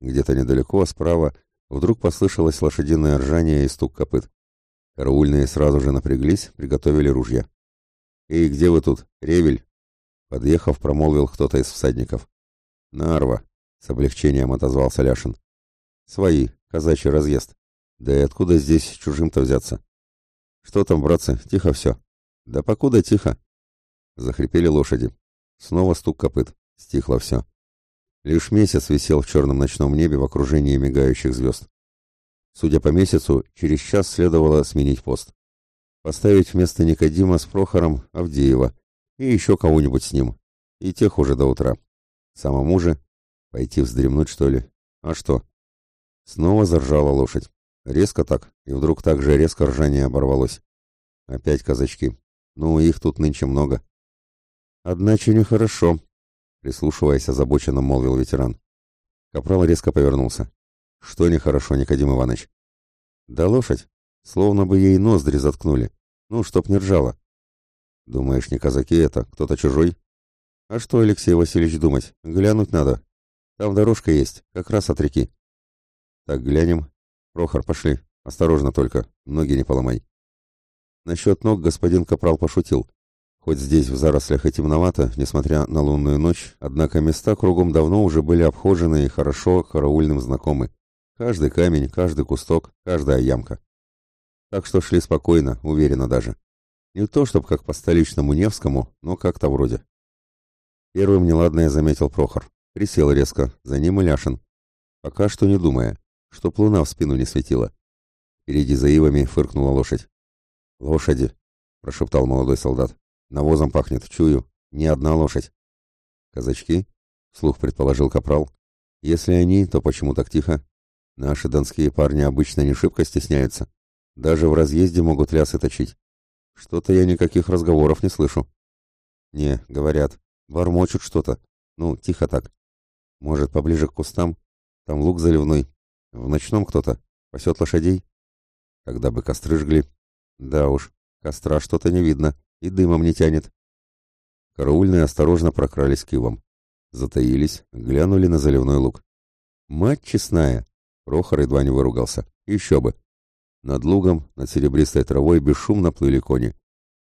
Где-то недалеко, а справа, Вдруг послышалось лошадиное ржание и стук копыт. Караульные сразу же напряглись, приготовили ружья. «Эй, где вы тут? Ревель!» Подъехав, промолвил кто-то из всадников. «Нарва!» — с облегчением отозвался Ляшин. «Свои, казачий разъезд. Да и откуда здесь чужим-то взяться?» «Что там, братцы, тихо все?» «Да покуда тихо?» Захрипели лошади. Снова стук копыт. Стихло все. Лишь месяц висел в черном ночном небе в окружении мигающих звезд. Судя по месяцу, через час следовало сменить пост. Поставить вместо Никодима с Прохором Авдеева и еще кого-нибудь с ним. И тех уже до утра. Самому же пойти вздремнуть, что ли? А что? Снова заржала лошадь. Резко так, и вдруг так же резко ржание оборвалось. Опять казачки. Ну, их тут нынче много. Одначе нехорошо, прислушиваясь, озабоченно молвил ветеран. Капрал резко повернулся. «Что нехорошо, Никодим Иванович?» «Да лошадь. Словно бы ей ноздри заткнули. Ну, чтоб не ржала». «Думаешь, не казаки это, кто-то чужой?» «А что, Алексей Васильевич, думать? Глянуть надо. Там дорожка есть, как раз от реки». «Так, глянем. Прохор, пошли. Осторожно только, ноги не поломай». Насчет ног господин Капрал пошутил, Хоть здесь, в зарослях, и темновато, несмотря на лунную ночь, однако места кругом давно уже были обхожены и хорошо караульным знакомы. Каждый камень, каждый кусток, каждая ямка. Так что шли спокойно, уверенно даже. Не то, чтобы как по столичному Невскому, но как-то вроде. Первым неладное заметил Прохор. Присел резко, за ним и Ляшин. Пока что не думая, чтоб луна в спину не светила. Впереди за ивами фыркнула лошадь. «Лошади!» — прошептал молодой солдат. Навозом пахнет, чую. Не одна лошадь. Казачки? Слух предположил Капрал. Если они, то почему так тихо? Наши донские парни обычно не шибко стесняются. Даже в разъезде могут лясы точить. Что-то я никаких разговоров не слышу. Не, говорят. Бормочут что-то. Ну, тихо так. Может, поближе к кустам? Там лук заливной. В ночном кто-то. Пасет лошадей? Когда бы костры жгли. Да уж, костра что-то не видно и дымом не тянет. Караульные осторожно прокрались к ивам. Затаились, глянули на заливной луг. «Мать честная!» — Прохор едва не выругался. «Еще бы!» Над лугом, над серебристой травой бесшумно плыли кони.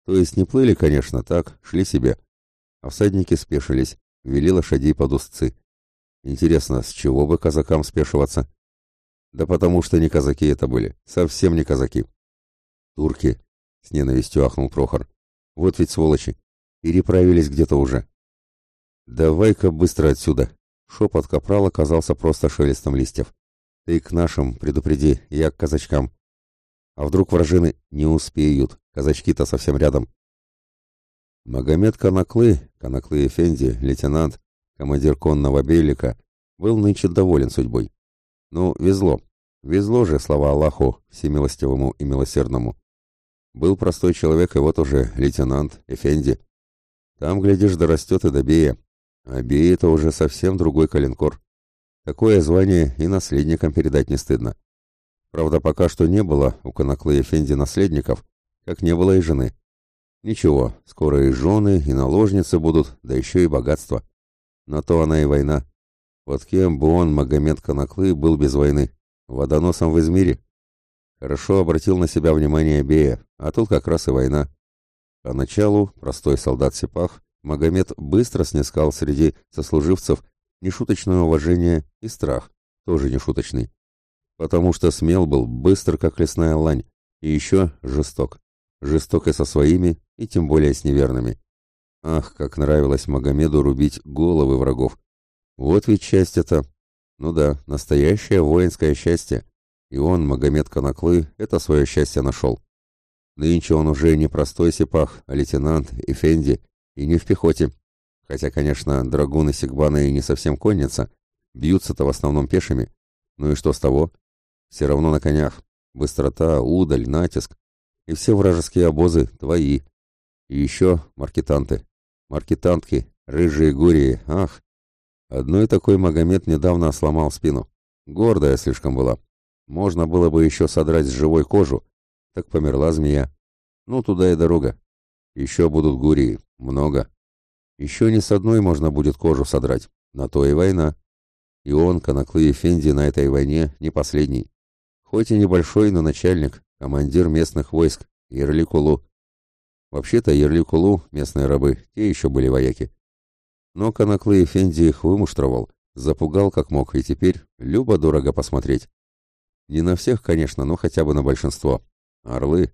То есть не плыли, конечно, так, шли себе. А всадники спешились, вели лошадей под узцы. Интересно, с чего бы казакам спешиваться? Да потому что не казаки это были, совсем не казаки. «Турки!» — с ненавистью ахнул Прохор. Вот ведь сволочи. Переправились где-то уже. Давай-ка быстро отсюда. Шепот капрала казался просто шелестом листьев. Ты к нашим предупреди, я к казачкам. А вдруг вражины не успеют? Казачки-то совсем рядом. Магомед Канаклы, Канаклы Эфенди, лейтенант, командир конного белика, был нынче доволен судьбой. Ну, везло. Везло же, слава Аллаху, всемилостивому и милосердному. Был простой человек, и вот уже лейтенант, Эфенди. Там, глядишь, дорастет и до Бея. А Бей — это уже совсем другой калинкор. Такое звание и наследникам передать не стыдно. Правда, пока что не было у Коноклы Эфенди наследников, как не было и жены. Ничего, скоро и жены, и наложницы будут, да еще и богатство. На то она и война. Вот кем бы он, Магомед Коноклы, был без войны? Водоносом в Измире. Хорошо обратил на себя внимание Бея, а тут как раз и война. Поначалу простой солдат Сипах Магомед быстро снискал среди сослуживцев нешуточное уважение и страх, тоже нешуточный, потому что смел был быстро, как лесная лань, и еще жесток. Жесток и со своими, и тем более с неверными. Ах, как нравилось Магомеду рубить головы врагов. Вот ведь счастье это. Ну да, настоящее воинское счастье. И он, Магомед Коноклы, это свое счастье нашел. Нынче он уже не простой сипах, а лейтенант, эфенди, и не в пехоте. Хотя, конечно, драгуны Сигбана и не совсем конница, бьются-то в основном пешими. Ну и что с того? Все равно на конях. Быстрота, удаль, натиск. И все вражеские обозы твои. И еще маркетанты. Маркетантки, рыжие гурии, ах! Одной такой Магомед недавно сломал спину. Гордая слишком была. Можно было бы еще содрать с живой кожу, так померла змея. Ну, туда и дорога. Еще будут гурии. Много. Еще не с одной можно будет кожу содрать. На то и война. И он, Коноклы и Фенди, на этой войне не последний. Хоть и небольшой, но начальник, командир местных войск, Ерликулу. Вообще-то Ерликулу, местные рабы, те еще были вояки. Но Коноклы и Фенди их вымуштровал, запугал как мог, и теперь любо-дорого посмотреть. Не на всех, конечно, но хотя бы на большинство. Орлы.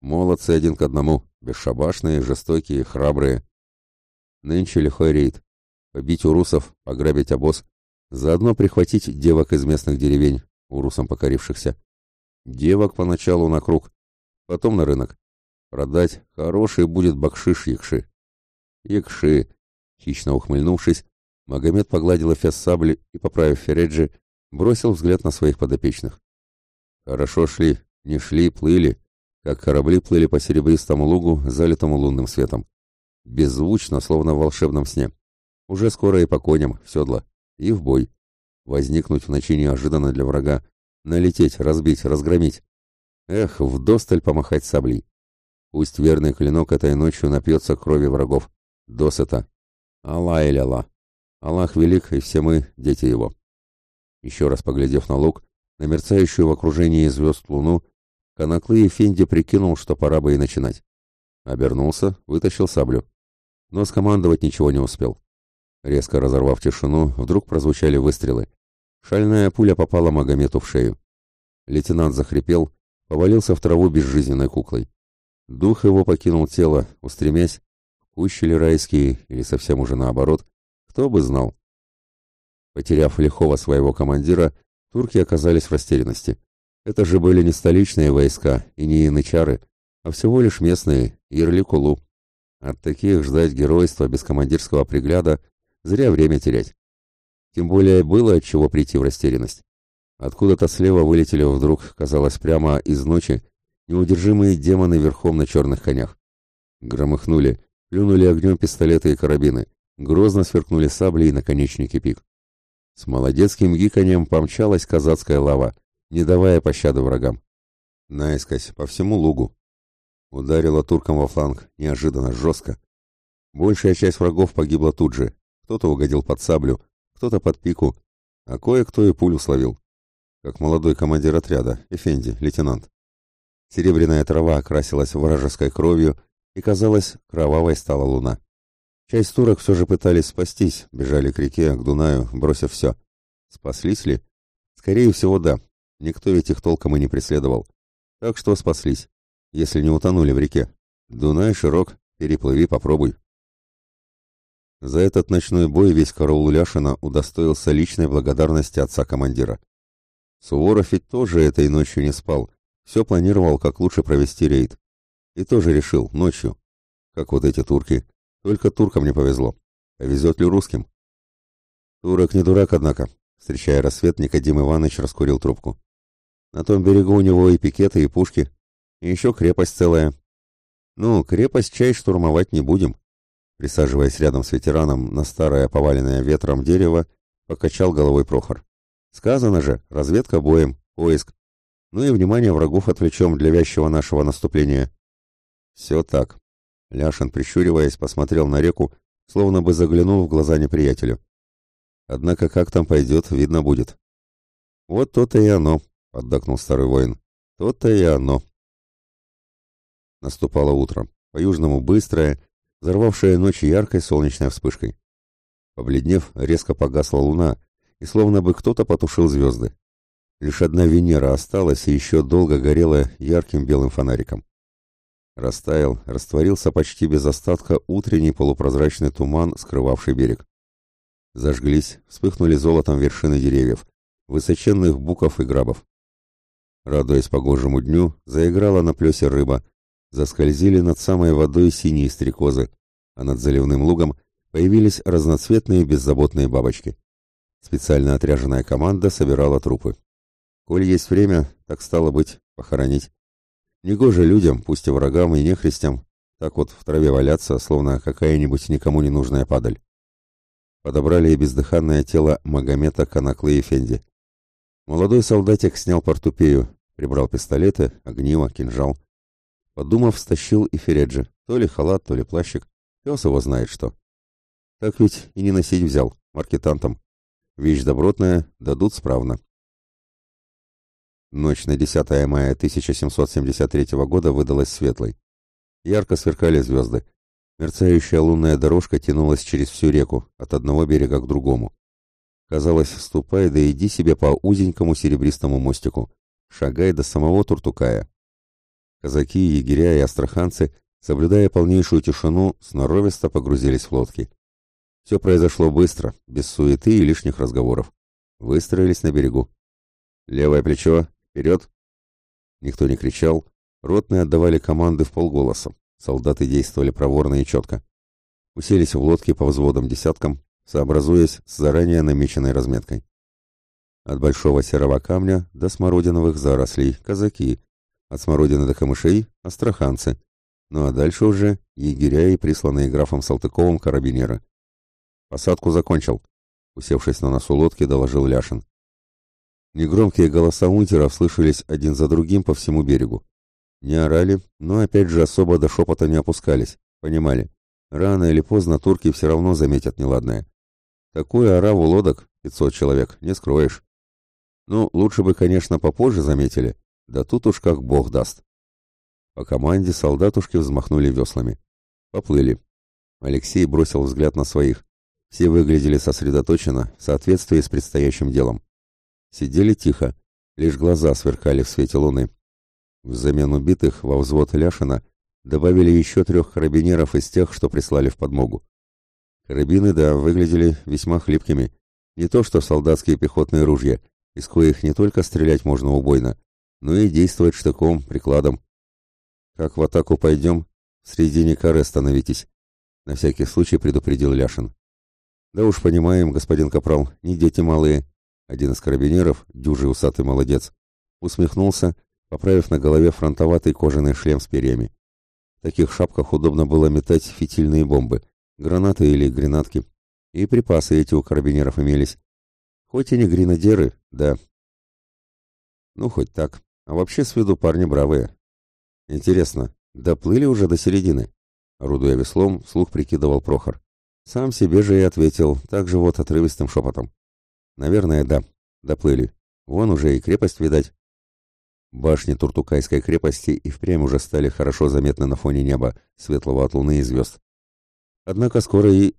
Молодцы один к одному, бесшабашные, жестокие, храбрые. Нынче лихой рейд. Побить урусов, пограбить обоз. Заодно прихватить девок из местных деревень, урусам покорившихся. Девок поначалу на круг, потом на рынок. Продать хороший будет бакшиш якши. Якши, хищно ухмыльнувшись, Магомед погладил эфес сабли и, поправив Фереджи, бросил взгляд на своих подопечных. «Хорошо шли, не шли, плыли, как корабли плыли по серебристому лугу, залитому лунным светом. Беззвучно, словно в волшебном сне. Уже скоро и по коням, в седла, и в бой. Возникнуть в ночи неожиданно для врага, налететь, разбить, разгромить. Эх, вдосталь помахать саблей. Пусть верный клинок этой ночью напьется крови врагов. Досыта. Алла или Алла. Аллах велик, и все мы — дети его. Еще раз поглядев на луг, на мерцающую в окружении звезд луну, Коноклы и Финди прикинул, что пора бы и начинать. Обернулся, вытащил саблю. Но скомандовать ничего не успел. Резко разорвав тишину, вдруг прозвучали выстрелы. Шальная пуля попала Магомету в шею. Лейтенант захрипел, повалился в траву безжизненной куклой. Дух его покинул тело, устремясь, кущи ли райские, или совсем уже наоборот, кто бы знал. Потеряв лихого своего командира, турки оказались в растерянности. Это же были не столичные войска и не янычары, а всего лишь местные, Ярликулу. От таких ждать геройства без командирского пригляда зря время терять. Тем более было от чего прийти в растерянность. Откуда-то слева вылетели вдруг, казалось, прямо из ночи, неудержимые демоны верхом на черных конях. Громыхнули, плюнули огнем пистолеты и карабины, грозно сверкнули сабли и наконечники пик. С молодецким гиканьем помчалась казацкая лава, не давая пощады врагам. Наискось, по всему лугу. Ударила туркам во фланг, неожиданно, жестко. Большая часть врагов погибла тут же. Кто-то угодил под саблю, кто-то под пику, а кое-кто и пулю словил. Как молодой командир отряда, Эфенди, лейтенант. Серебряная трава окрасилась вражеской кровью, и, казалось, кровавой стала луна. Часть турок все же пытались спастись, бежали к реке, к Дунаю, бросив все. Спаслись ли? Скорее всего, да, Никто ведь их толком и не преследовал. Так что спаслись, если не утонули в реке. Дунай широк, переплыви, попробуй. За этот ночной бой весь караул Ляшина удостоился личной благодарности отца командира. Суворов ведь тоже этой ночью не спал, все планировал, как лучше провести рейд. И тоже решил, ночью. Как вот эти турки. Только туркам не повезло. Повезет ли русским? Турок не дурак, однако. Встречая рассвет, Никодим Иванович раскурил трубку. На том берегу у него и пикеты, и пушки. И еще крепость целая. Ну, крепость часть штурмовать не будем. Присаживаясь рядом с ветераном на старое поваленное ветром дерево, покачал головой Прохор. Сказано же, разведка боем, поиск. Ну и внимание врагов отвлечем для вящего нашего наступления. Все так. Ляшин, прищуриваясь, посмотрел на реку, словно бы заглянул в глаза неприятелю. Однако как там пойдет, видно будет. Вот то-то и оно, — отдакнул старый воин. «То-то и оно». Наступало утро, по-южному быстрое, взорвавшее ночи яркой солнечной вспышкой. Побледнев, резко погасла луна, и словно бы кто-то потушил звезды. Лишь одна Венера осталась и еще долго горела ярким белым фонариком. Растаял, растворился почти без остатка утренний полупрозрачный туман, скрывавший берег. Зажглись, вспыхнули золотом вершины деревьев, высоченных буков и грабов. Радуясь погожему дню, заиграла на плесе рыба, заскользили над самой водой синие стрекозы, а над заливным лугом появились разноцветные беззаботные бабочки. Специально отряженная команда собирала трупы. Коль есть время, так стало быть, похоронить. Негоже людям, пусть и врагам и нехристям, так вот в траве валяться, словно какая-нибудь никому не нужная падаль. Подобрали и бездыханное тело Магомета Канаклы и Фенди. Молодой солдатик снял портупею, прибрал пистолеты, огниво, кинжал. Подумав, стащил и Фереджи. То ли халат, то ли плащик. Пес его знает что. Так ведь и не носить взял, маркетантом. Вещь добротная, дадут справно. Ночь на 10 мая 1773 года выдалась светлой. Ярко сверкали звезды. Мерцающая лунная дорожка тянулась через всю реку, от одного берега к другому. Казалось, ступая да иди себе по узенькому серебристому мостику, шагай до самого Туртукая. Казаки, егеря и астраханцы, соблюдая полнейшую тишину, сноровисто погрузились в лодки. Все произошло быстро, без суеты и лишних разговоров. Выстроились на берегу. «Левое плечо! Вперед!» Никто не кричал. Ротные отдавали команды в полголоса. Солдаты действовали проворно и четко. Уселись в лодке по взводам десяткам, сообразуясь с заранее намеченной разметкой. От большого серого камня до смородиновых зарослей – казаки, от смородины до камышей – астраханцы, ну а дальше уже егеря и присланные графом Салтыковым карабинеры. «Посадку закончил», – усевшись на носу лодки, доложил Ляшин. Негромкие голоса унтеров слышались один за другим по всему берегу. Не орали, но опять же особо до шепота не опускались, понимали. Рано или поздно турки все равно заметят неладное. Такой ора лодок, 500 человек, не скроешь. Ну, лучше бы, конечно, попозже заметили. Да тут уж как бог даст. По команде солдатушки взмахнули веслами. Поплыли. Алексей бросил взгляд на своих. Все выглядели сосредоточенно, в соответствии с предстоящим делом. Сидели тихо, лишь глаза сверкали в свете луны. Взамен убитых во взвод Ляшина добавили еще трех карабинеров из тех, что прислали в подмогу. Карабины, да, выглядели весьма хлипкими. Не то что солдатские пехотные ружья, из коих не только стрелять можно убойно, но и действовать штыком, прикладом. «Как в атаку пойдем, в средине коры становитесь», — на всякий случай предупредил Ляшин. «Да уж понимаем, господин Капрал, не дети малые». Один из карабинеров, дюжий усатый молодец, усмехнулся, поправив на голове фронтоватый кожаный шлем с перьями. В таких шапках удобно было метать фитильные бомбы — Гранаты или гранатки. И припасы эти у карабинеров имелись. Хоть и не гренадеры, да. Ну, хоть так. А вообще с виду парни бравые. Интересно, доплыли уже до середины? Орудуя веслом, вслух прикидывал Прохор. Сам себе же и ответил, так же вот отрывистым шепотом. Наверное, да. Доплыли. Вон уже и крепость видать. Башни Туртукайской крепости и впрямь уже стали хорошо заметны на фоне неба, светлого от луны и звезд. Однако скоро и...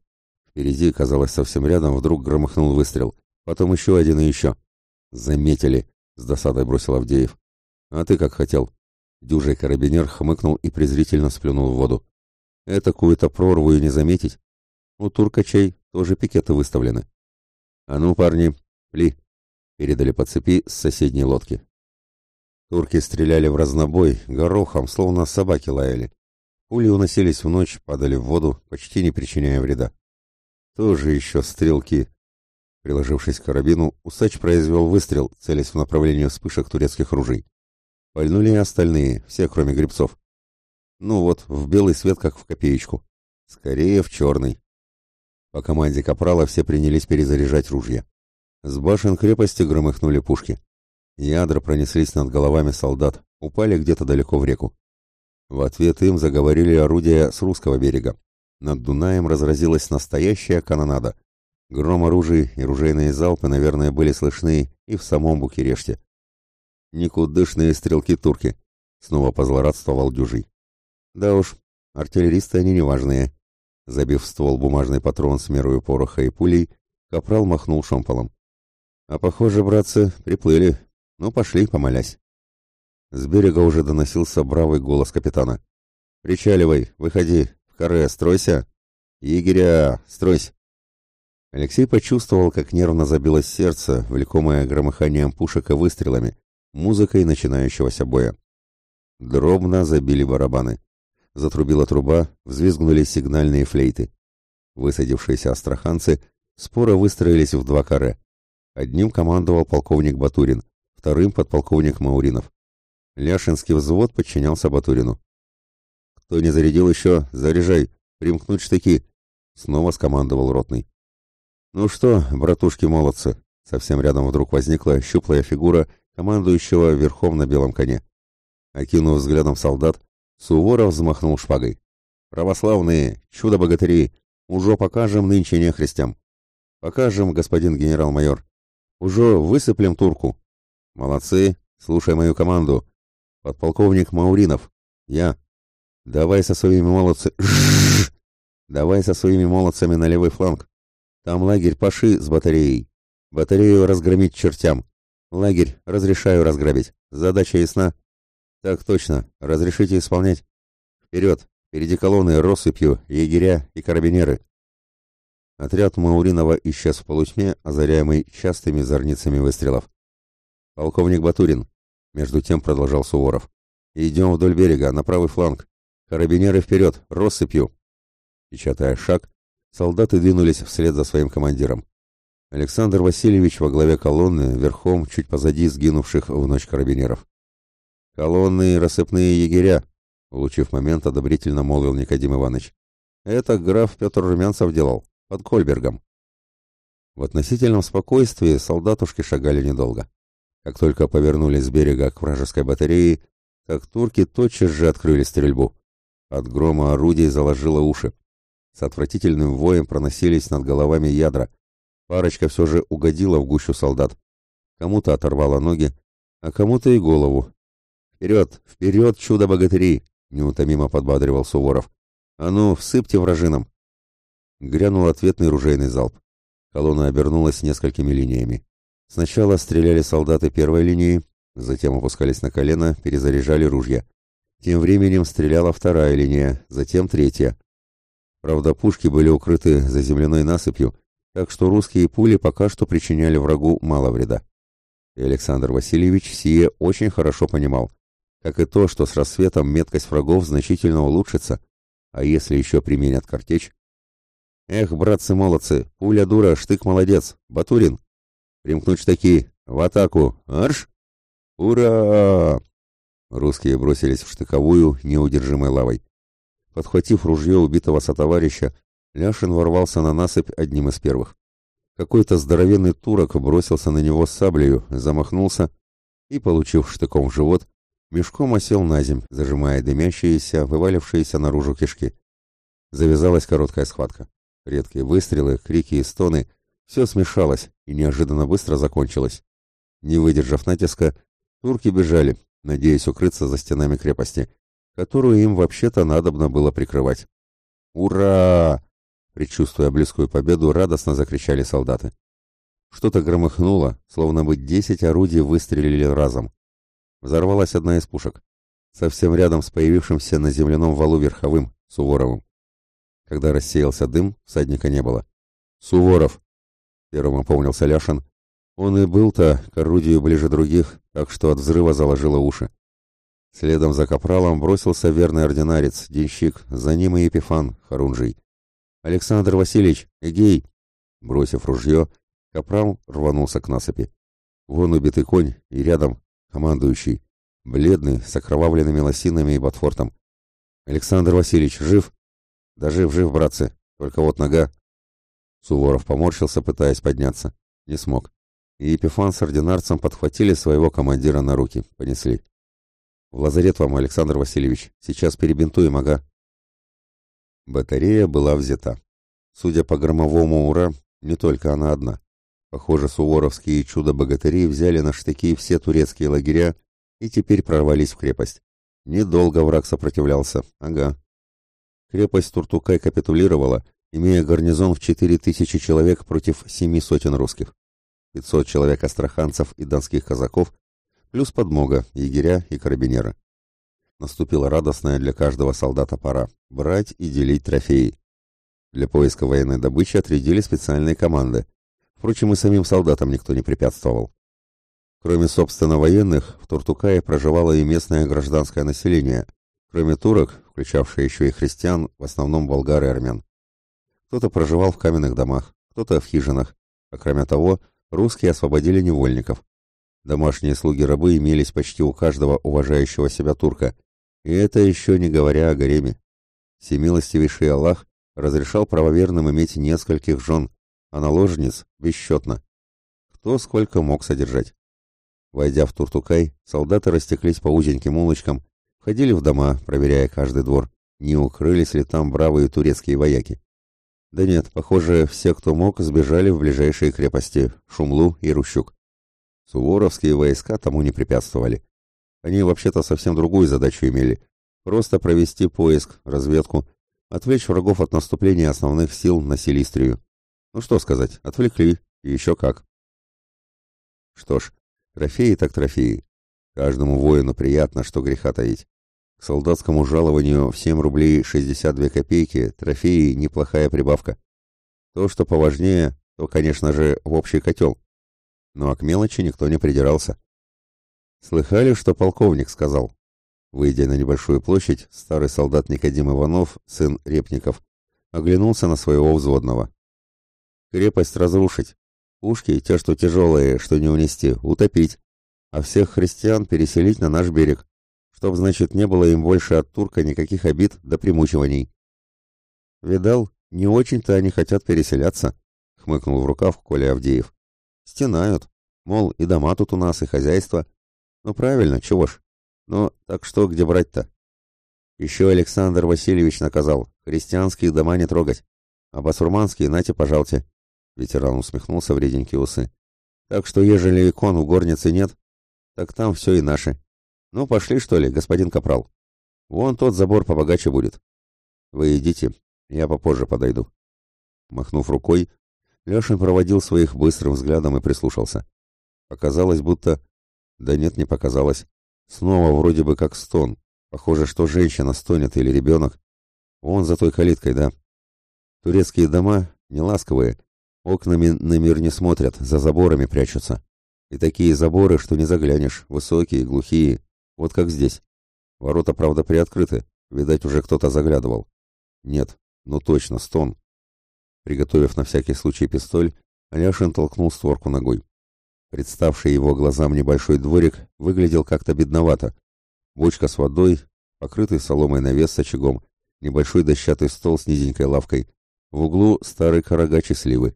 Впереди, казалось, совсем рядом, а вдруг громыхнул выстрел. Потом еще один и еще. «Заметили!» — с досадой бросил Авдеев. «А ты как хотел!» Дюжий карабинер хмыкнул и презрительно сплюнул в воду. «Это какую-то прорву и не заметить. У туркачей тоже пикеты выставлены». «А ну, парни, пли!» — передали по цепи с соседней лодки. Турки стреляли в разнобой, горохом, словно собаки лаяли. Пули уносились в ночь, падали в воду, почти не причиняя вреда. Тоже еще стрелки. Приложившись к карабину, усач произвел выстрел, целясь в направлении вспышек турецких ружей. Пальнули и остальные, все кроме грибцов. Ну вот, в белый свет, как в копеечку. Скорее, в черный. По команде Капрала все принялись перезаряжать ружья. С башен крепости громыхнули пушки. Ядра пронеслись над головами солдат, упали где-то далеко в реку. В ответ им заговорили орудия с русского берега. Над Дунаем разразилась настоящая канонада. Гром оружий и ружейные залпы, наверное, были слышны и в самом Букуреште. «Никудышные стрелки-турки», — снова позлорадствовал Дюжий. «Да уж, артиллеристы они неважные». Забив в ствол бумажный патрон с мерою пороха и пулей, Капрал махнул шомполом. «А похоже, братцы, приплыли. Ну, пошли, помолясь». С берега уже доносился бравый голос капитана. «Причаливай, выходи, в каре, стройся!» «Егеря, стройся. Алексей почувствовал, как нервно забилось сердце, влекомое громыханием пушек и выстрелами, музыкой начинающегося боя. Дробно забили барабаны. Затрубила труба, взвизгнули сигнальные флейты. Высадившиеся астраханцы споро выстроились в два каре. Одним командовал полковник Батурин, вторым подполковник Мауринов. Ляшинский взвод подчинялся Батурину. «Кто не зарядил еще, заряжай, примкнуть штыки!» — снова скомандовал ротный. «Ну что, братушки-молодцы!» — совсем рядом вдруг возникла щуплая фигура командующего верхом на белом коне. Окинув взглядом солдат, Суворов взмахнул шпагой. «Православные! Чудо-богатыри! Уже покажем нынче нехристям! Покажем, господин генерал-майор! Уже высыплем турку! Молодцы! Слушай мою команду! подполковник Мауринов. Я. Давай со своими молодцами... Давай со своими молодцами на левый фланг. Там лагерь Паши с батареей. Батарею разгромить чертям. Лагерь разрешаю разграбить. Задача ясна. Так точно. Разрешите исполнять. Вперед. Впереди колонны россыпью, егеря и карабинеры. Отряд Мауринова исчез в полутьме, озаряемый частыми зорницами выстрелов. «Полковник Батурин, между тем продолжал Суворов. «Идем вдоль берега, на правый фланг. Карабинеры вперед, россыпью!» Печатая шаг, солдаты двинулись вслед за своим командиром. Александр Васильевич во главе колонны, верхом, чуть позади сгинувших в ночь карабинеров. «Колонны и рассыпные егеря», — улучив момент, одобрительно молвил Никодим Иванович. «Это граф Петр Румянцев делал, под Кольбергом». В относительном спокойствии солдатушки шагали недолго. Как только повернулись с берега к вражеской батарее, как турки тотчас же открыли стрельбу. От грома орудий заложило уши. С отвратительным воем проносились над головами ядра. Парочка все же угодила в гущу солдат. Кому-то оторвало ноги, а кому-то и голову. «Вперед! Вперед, чудо-богатыри!» — неутомимо подбадривал Суворов. «А ну, всыпьте вражинам!» Грянул ответный ружейный залп. Колонна обернулась несколькими линиями. Сначала стреляли солдаты первой линии, затем опускались на колено, перезаряжали ружья. Тем временем стреляла вторая линия, затем третья. Правда, пушки были укрыты за земляной насыпью, так что русские пули пока что причиняли врагу мало вреда. И Александр Васильевич сие очень хорошо понимал, как и то, что с рассветом меткость врагов значительно улучшится, а если еще применят картечь... «Эх, братцы-молодцы, пуля дура, штык молодец, Батурин!» примкнуть штыки, в атаку, арш! Ура!» Русские бросились в штыковую неудержимой лавой. Подхватив ружье убитого сотоварища, Ляшин ворвался на насыпь одним из первых. Какой-то здоровенный турок бросился на него с саблею, замахнулся и, получив штыком в живот, мешком осел на земь, зажимая дымящиеся, вывалившиеся наружу кишки. Завязалась короткая схватка. Редкие выстрелы, крики и стоны — все смешалось и неожиданно быстро закончилось. Не выдержав натиска, турки бежали, надеясь укрыться за стенами крепости, которую им вообще-то надобно было прикрывать. «Ура!» Предчувствуя близкую победу, радостно закричали солдаты. Что-то громыхнуло, словно бы десять орудий выстрелили разом. Взорвалась одна из пушек, совсем рядом с появившимся на земляном валу верховым, Суворовым. Когда рассеялся дым, всадника не было. «Суворов!» Первым опомнился Ляшин. Он и был-то к орудию ближе других, так что от взрыва заложило уши. Следом за капралом бросился верный ординарец, денщик, за ним и Епифан, Харунжий. «Александр Васильевич, эгей!» Бросив ружье, капрал рванулся к насыпи. Вон убитый конь и рядом командующий, бледный, с окровавленными лосинами и ботфортом. «Александр Васильевич, жив?» «Да жив, жив, братцы, только вот нога, Суворов поморщился, пытаясь подняться. Не смог. И Епифан с ординарцем подхватили своего командира на руки, понесли. «В лазарет вам, Александр Васильевич. Сейчас перебинтуем, ага». Батарея была взята. Судя по громовому «Ура», не только она одна. Похоже, суворовские чудо-богатыри взяли на штыки все турецкие лагеря и теперь прорвались в крепость. Недолго враг сопротивлялся. Ага. Крепость Туртукай капитулировала, имея гарнизон в 4000 человек против 7 сотен русских, 500 человек астраханцев и донских казаков, плюс подмога, егеря и карабинеры. Наступила радостная для каждого солдата пора – брать и делить трофеи. Для поиска военной добычи отрядили специальные команды. Впрочем, и самим солдатам никто не препятствовал. Кроме, собственно, военных, в Туртукае проживало и местное гражданское население, кроме турок, включавшее еще и христиан, в основном болгар и армян. Кто-то проживал в каменных домах, кто-то в хижинах. А кроме того, русские освободили невольников. Домашние слуги-рабы имелись почти у каждого уважающего себя турка. И это еще не говоря о гареме. Всемилостивейший Аллах разрешал правоверным иметь нескольких жен, а наложниц – бесчетно. Кто сколько мог содержать. Войдя в Туртукай, солдаты растеклись по узеньким улочкам, входили в дома, проверяя каждый двор, не укрылись ли там бравые турецкие вояки. Да нет, похоже, все, кто мог, сбежали в ближайшие крепости – Шумлу и Рущук. Суворовские войска тому не препятствовали. Они вообще-то совсем другую задачу имели – просто провести поиск, разведку, отвлечь врагов от наступления основных сил на Силистрию. Ну что сказать, отвлекли, и еще как. Что ж, трофеи так трофеи. Каждому воину приятно, что греха таить. Солдатскому жалованию в 7 рублей 62 копейки, трофеи, неплохая прибавка. То, что поважнее, то, конечно же, в общий котел. Но к мелочи никто не придирался. Слыхали, что полковник сказал? Выйдя на небольшую площадь, старый солдат Никодим Иванов, сын Репников, оглянулся на своего взводного. «Крепость разрушить. Пушки, те, что тяжелые, что не унести, утопить. А всех христиан переселить на наш берег чтоб, значит, не было им больше от турка никаких обид до да примучиваний. Видал, не очень-то они хотят переселяться, хмыкнул в рукав Коля Авдеев. Стенают, мол, и дома тут у нас, и хозяйство. Ну правильно, чего ж. Ну, так что, где брать-то? Еще Александр Васильевич наказал, христианские дома не трогать, а басурманские нате, пожалте. Ветеран усмехнулся в реденькие усы. Так что, ежели икон в горнице нет, так там все и наши. «Ну, пошли, что ли, господин Капрал? Вон тот забор побогаче будет. Вы идите, я попозже подойду». Махнув рукой, Лешин проводил своих быстрым взглядом и прислушался. Показалось, будто... Да нет, не показалось. Снова вроде бы как стон. Похоже, что женщина стонет или ребенок. Вон за той калиткой, да. Турецкие дома неласковые. Окнами на мир не смотрят, за заборами прячутся. И такие заборы, что не заглянешь, высокие, глухие, вот как здесь. Ворота, правда, приоткрыты. Видать, уже кто-то заглядывал. Нет, ну точно, стон. Приготовив на всякий случай пистоль, Аляшин толкнул створку ногой. Представший его глазам небольшой дворик выглядел как-то бедновато. Бочка с водой, покрытый соломой навес с очагом, небольшой дощатый стол с низенькой лавкой, в углу старый карагач и сливы.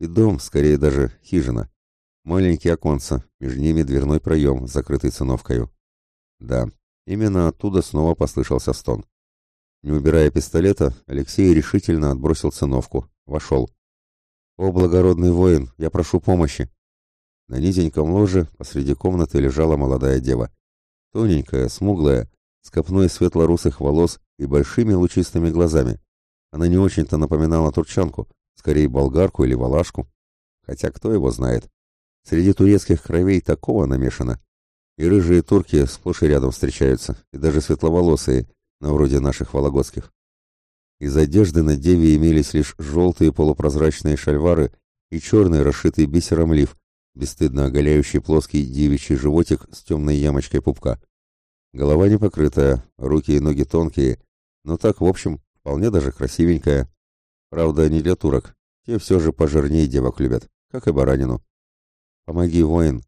И дом, скорее даже хижина. Маленькие оконца, между ними дверной проем, закрытый циновкою. Да, именно оттуда снова послышался стон. Не убирая пистолета, Алексей решительно отбросил циновку. Вошел. «О, благородный воин, я прошу помощи!» На низеньком ложе посреди комнаты лежала молодая дева. Тоненькая, смуглая, с копной светло-русых волос и большими лучистыми глазами. Она не очень-то напоминала турчанку, скорее болгарку или валашку. Хотя кто его знает? Среди турецких кровей такого намешано, и рыжие турки сплошь и рядом встречаются, и даже светловолосые, на вроде наших вологодских. Из одежды на деве имелись лишь желтые полупрозрачные шальвары и черный, расшитый бисером лиф, бесстыдно оголяющий плоский девичий животик с темной ямочкой пупка. Голова не покрытая, руки и ноги тонкие, но так, в общем, вполне даже красивенькая. Правда, не для турок, те все же пожирнее девок любят, как и баранину. «Помоги, воин!»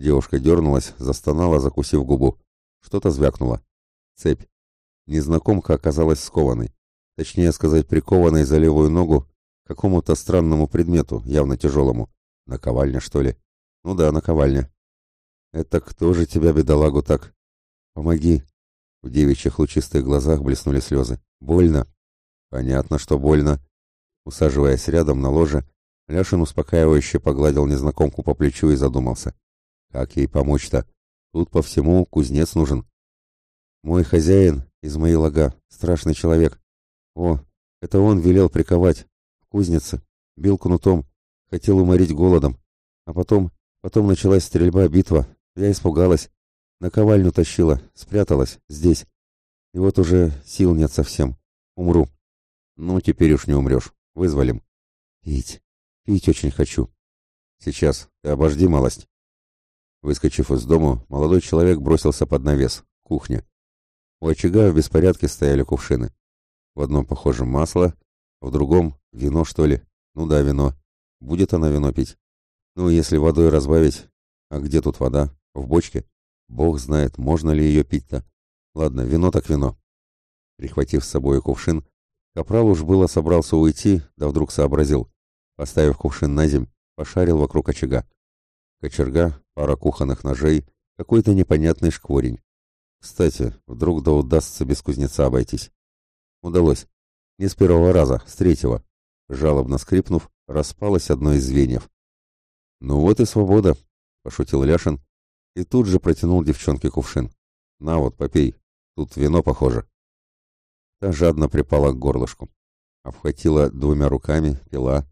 Девушка дернулась, застонала, закусив губу. Что-то звякнуло. Цепь. Незнакомка оказалась скованной. Точнее сказать, прикованной за левую ногу какому-то странному предмету, явно тяжелому. Наковальня, что ли? Ну да, наковальня. Это кто же тебя, бедолагу, так? Помоги. В девичьих лучистых глазах блеснули слезы. Больно. Понятно, что больно. Усаживаясь рядом на ложе, Ляшин успокаивающе погладил незнакомку по плечу и задумался как ей помочь-то? Тут по всему кузнец нужен. Мой хозяин, Измаил Ага, страшный человек. О, это он велел приковать. В кузнице. Бил кнутом. Хотел уморить голодом. А потом... Потом началась стрельба, битва. Я испугалась. на ковальню тащила. Спряталась. Здесь. И вот уже сил нет совсем. Умру. Ну, теперь уж не умрешь. Вызволим. Пить. Пить очень хочу. Сейчас. Ты обожди малость. Выскочив из дома, молодой человек бросился под навес, кухня. У очага в беспорядке стояли кувшины. В одном похоже масло, в другом вино, что ли. Ну да, вино. Будет она вино пить. Ну, если водой разбавить. А где тут вода? В бочке? Бог знает, можно ли ее пить-то. Ладно, вино так вино. Прихватив с собой кувшин, Капрал уж было собрался уйти, да вдруг сообразил. Поставив кувшин на земь, пошарил вокруг очага. Кочерга, пара кухонных ножей, какой-то непонятный шкворень. Кстати, вдруг да удастся без кузнеца обойтись. Удалось. Не с первого раза, с третьего. Жалобно скрипнув, распалось одно из звеньев. «Ну вот и свобода», — пошутил Ляшин, и тут же протянул девчонке кувшин. «На вот, попей, тут вино похоже». Та жадно припала к горлышку. Обхватила двумя руками, пила.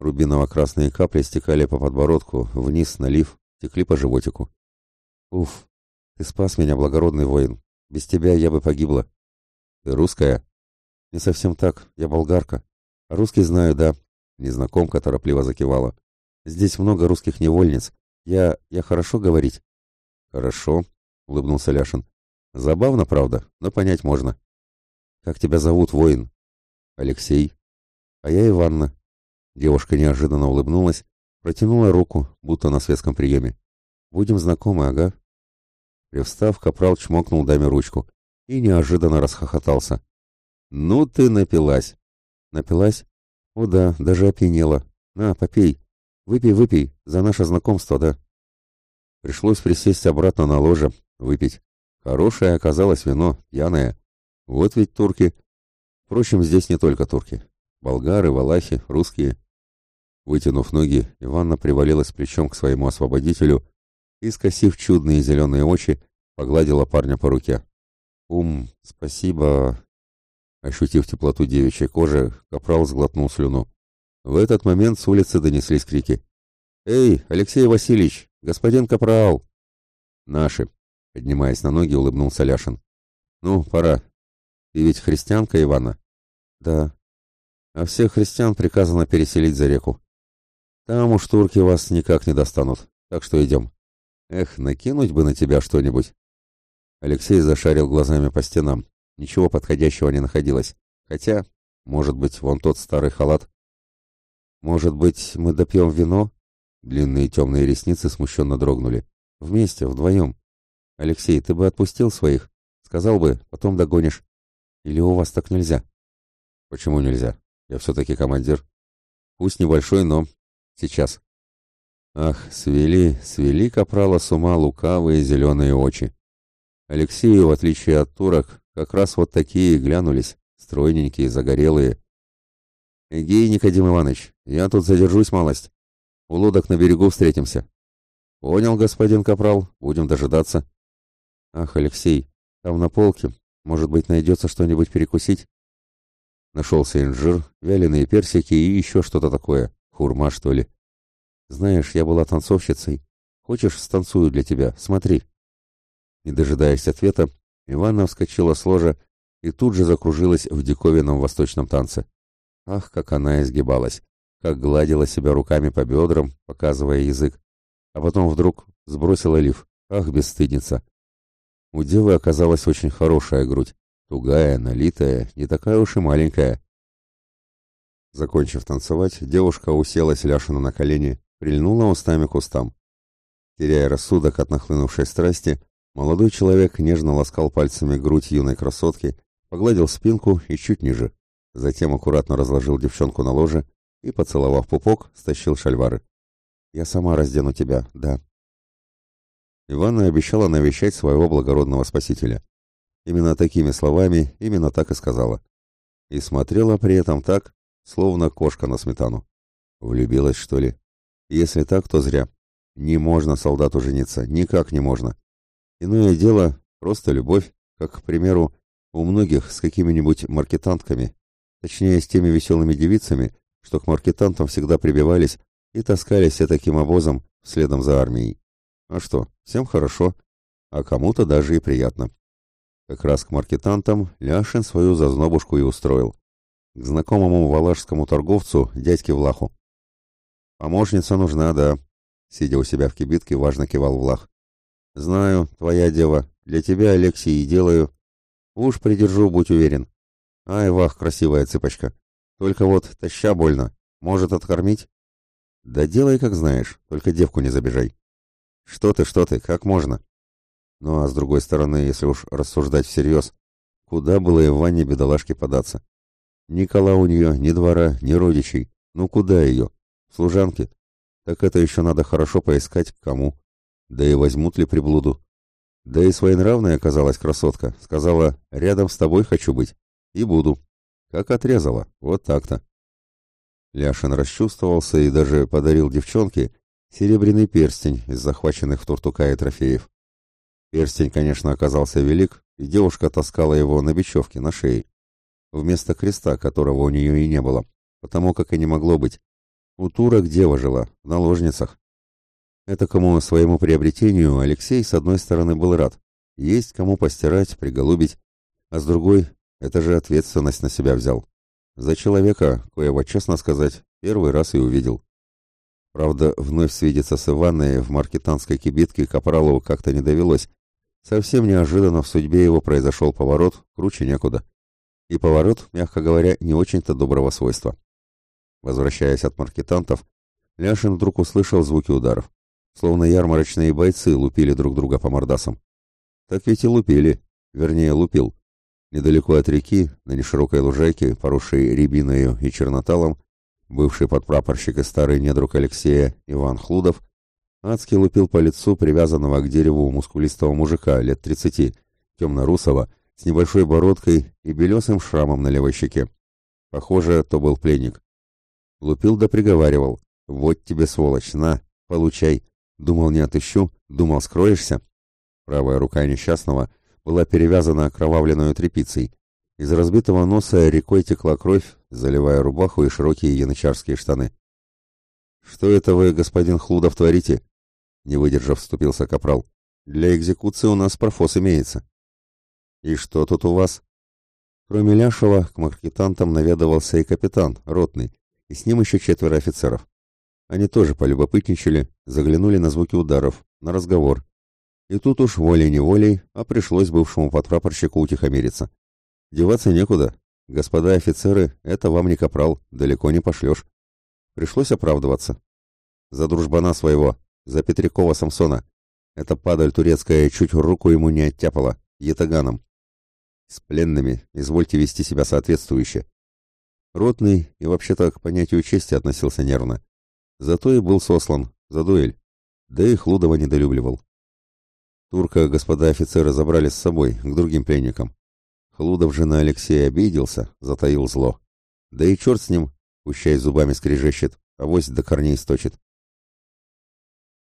Рубиново-красные капли стекали по подбородку, вниз, налив, Текли по животику. «Уф, ты спас меня, благородный воин. Без тебя я бы погибла». «Ты русская?» «Не совсем так. Я болгарка. А русский знаю, да». Незнакомка торопливо закивала. «Здесь много русских невольниц. Я... я хорошо говорить?» «Хорошо», — улыбнулся Ляшин. «Забавно, правда, но понять можно». «Как тебя зовут, воин?» «Алексей». «А я Иванна». Девушка неожиданно улыбнулась Протянула руку, будто на светском приеме. «Будем знакомы, ага». Привстав, капрал чмокнул даме ручку и неожиданно расхохотался. «Ну ты напилась!» «Напилась? О да, даже опьянела. На, попей. Выпей, выпей, за наше знакомство, да». Пришлось присесть обратно на ложе, выпить. Хорошее оказалось вино, пьяное. Вот ведь турки. Впрочем, здесь не только турки. Болгары, валахи, русские — Вытянув ноги, Иванна привалилась плечом к своему освободителю и, скосив чудные зеленые очи, погладила парня по руке. «Ум, спасибо!» Ощутив теплоту девичьей кожи, капрал сглотнул слюну. В этот момент с улицы донеслись крики. «Эй, Алексей Васильевич! Господин капрал!» «Наши!» — поднимаясь на ноги, улыбнулся Ляшин. «Ну, пора. Ты ведь христианка, Ивана?» «Да». «А всех христиан приказано переселить за реку. Там уж турки вас никак не достанут, так что идем. Эх, накинуть бы на тебя что-нибудь. Алексей зашарил глазами по стенам. Ничего подходящего не находилось. Хотя, может быть, вон тот старый халат. Может быть, мы допьем вино? Длинные темные ресницы смущенно дрогнули. Вместе, вдвоем. Алексей, ты бы отпустил своих? Сказал бы, потом догонишь. Или у вас так нельзя? Почему нельзя? Я все-таки командир. Пусть небольшой, но Сейчас. Ах, свели, свели капрала с ума лукавые зеленые очи. Алексею, в отличие от турок, как раз вот такие глянулись, стройненькие, загорелые. Эгей, Никодим Иванович, я тут задержусь малость. У лодок на берегу встретимся. Понял, господин капрал, будем дожидаться. Ах, Алексей, там на полке, может быть, найдется что-нибудь перекусить? Нашелся инжир, вяленые персики и еще что-то такое курма, что ли? Знаешь, я была танцовщицей. Хочешь, станцую для тебя? Смотри. Не дожидаясь ответа, Иванна вскочила с ложа и тут же закружилась в диковинном восточном танце. Ах, как она изгибалась, как гладила себя руками по бедрам, показывая язык. А потом вдруг сбросила лиф. Ах, бесстыдница. У девы оказалась очень хорошая грудь. Тугая, налитая, не такая уж и маленькая. Закончив танцевать, девушка уселась Ляшину на колени, прильнула устами к устам. Теряя рассудок от нахлынувшей страсти, молодой человек нежно ласкал пальцами грудь юной красотки, погладил спинку и чуть ниже. Затем аккуратно разложил девчонку на ложе и, поцеловав пупок, стащил шальвары. «Я сама раздену тебя, да». Ивана обещала навещать своего благородного спасителя. Именно такими словами, именно так и сказала. И смотрела при этом так, словно кошка на сметану. Влюбилась, что ли? Если так, то зря. Не можно солдату жениться, никак не можно. Иное дело, просто любовь, как, к примеру, у многих с какими-нибудь маркетантками, точнее, с теми веселыми девицами, что к маркетантам всегда прибивались и таскались все таким обозом следом за армией. А что, всем хорошо, а кому-то даже и приятно. Как раз к маркетантам Ляшин свою зазнобушку и устроил к знакомому валашскому торговцу, дядьке Влаху. «Помощница нужна, да», — сидя у себя в кибитке, важно кивал Влах. «Знаю, твоя дева, для тебя, Алексей, и делаю. Уж придержу, будь уверен. Ай, вах, красивая цыпочка. Только вот таща больно. Может, откормить?» «Да делай, как знаешь, только девку не забежай». «Что ты, что ты, как можно?» Ну а с другой стороны, если уж рассуждать всерьез, куда было и в ванне бедолажке податься? Никола у нее ни двора, ни родичей. Ну куда ее? Служанки. Так это еще надо хорошо поискать, кому. Да и возьмут ли приблуду. Да и своенравная оказалась красотка. Сказала, рядом с тобой хочу быть. И буду. Как отрезала. Вот так-то. Ляшин расчувствовался и даже подарил девчонке серебряный перстень из захваченных в Туртука трофеев. Перстень, конечно, оказался велик, и девушка таскала его на бечевке, на шее вместо креста, которого у нее и не было, потому как и не могло быть. У турок дева жила, в наложницах. Это кому своему приобретению Алексей, с одной стороны, был рад. Есть кому постирать, приголубить. А с другой, это же ответственность на себя взял. За человека, коего, честно сказать, первый раз и увидел. Правда, вновь свидеться с Иваной в маркетанской кибитке Капралову как-то не довелось. Совсем неожиданно в судьбе его произошел поворот, круче некуда. И поворот, мягко говоря, не очень-то доброго свойства. Возвращаясь от маркетантов, Ляшин вдруг услышал звуки ударов. Словно ярмарочные бойцы лупили друг друга по мордасам. Так ведь и лупили, вернее, лупил. Недалеко от реки, на неширокой лужайке, поросшей рябиною и черноталом, бывший подпрапорщик и старый недруг Алексея Иван Хлудов, адски лупил по лицу привязанного к дереву мускулистого мужика лет тридцати, темно-русого, с небольшой бородкой и белесым шрамом на левой щеке. Похоже, то был пленник. Лупил да приговаривал. «Вот тебе, сволочь, на, получай. Думал, не отыщу, думал, скроешься». Правая рука несчастного была перевязана окровавленной тряпицей. Из разбитого носа рекой текла кровь, заливая рубаху и широкие янычарские штаны. «Что это вы, господин Хлудов, творите?» Не выдержав, вступился капрал. «Для экзекуции у нас профос имеется». И что тут у вас? Кроме Ляшева, к маркетантам наведывался и капитан, ротный, и с ним еще четверо офицеров. Они тоже полюбопытничали, заглянули на звуки ударов, на разговор. И тут уж волей-неволей, а пришлось бывшему подпрапорщику утихомириться. Деваться некуда. Господа офицеры, это вам не капрал, далеко не пошлешь. Пришлось оправдываться. За дружбана своего, за Петрякова Самсона. Эта падаль турецкая чуть руку ему не оттяпала, етаганом с пленными, извольте вести себя соответствующе. Ротный и вообще-то к понятию чести относился нервно. Зато и был сослан, за дуэль. Да и Хлудова недолюбливал. Турка господа офицеры забрали с собой, к другим пленникам. Хлудов же на Алексея обиделся, затаил зло. Да и черт с ним, пущай зубами скрежещет, а до корней сточит.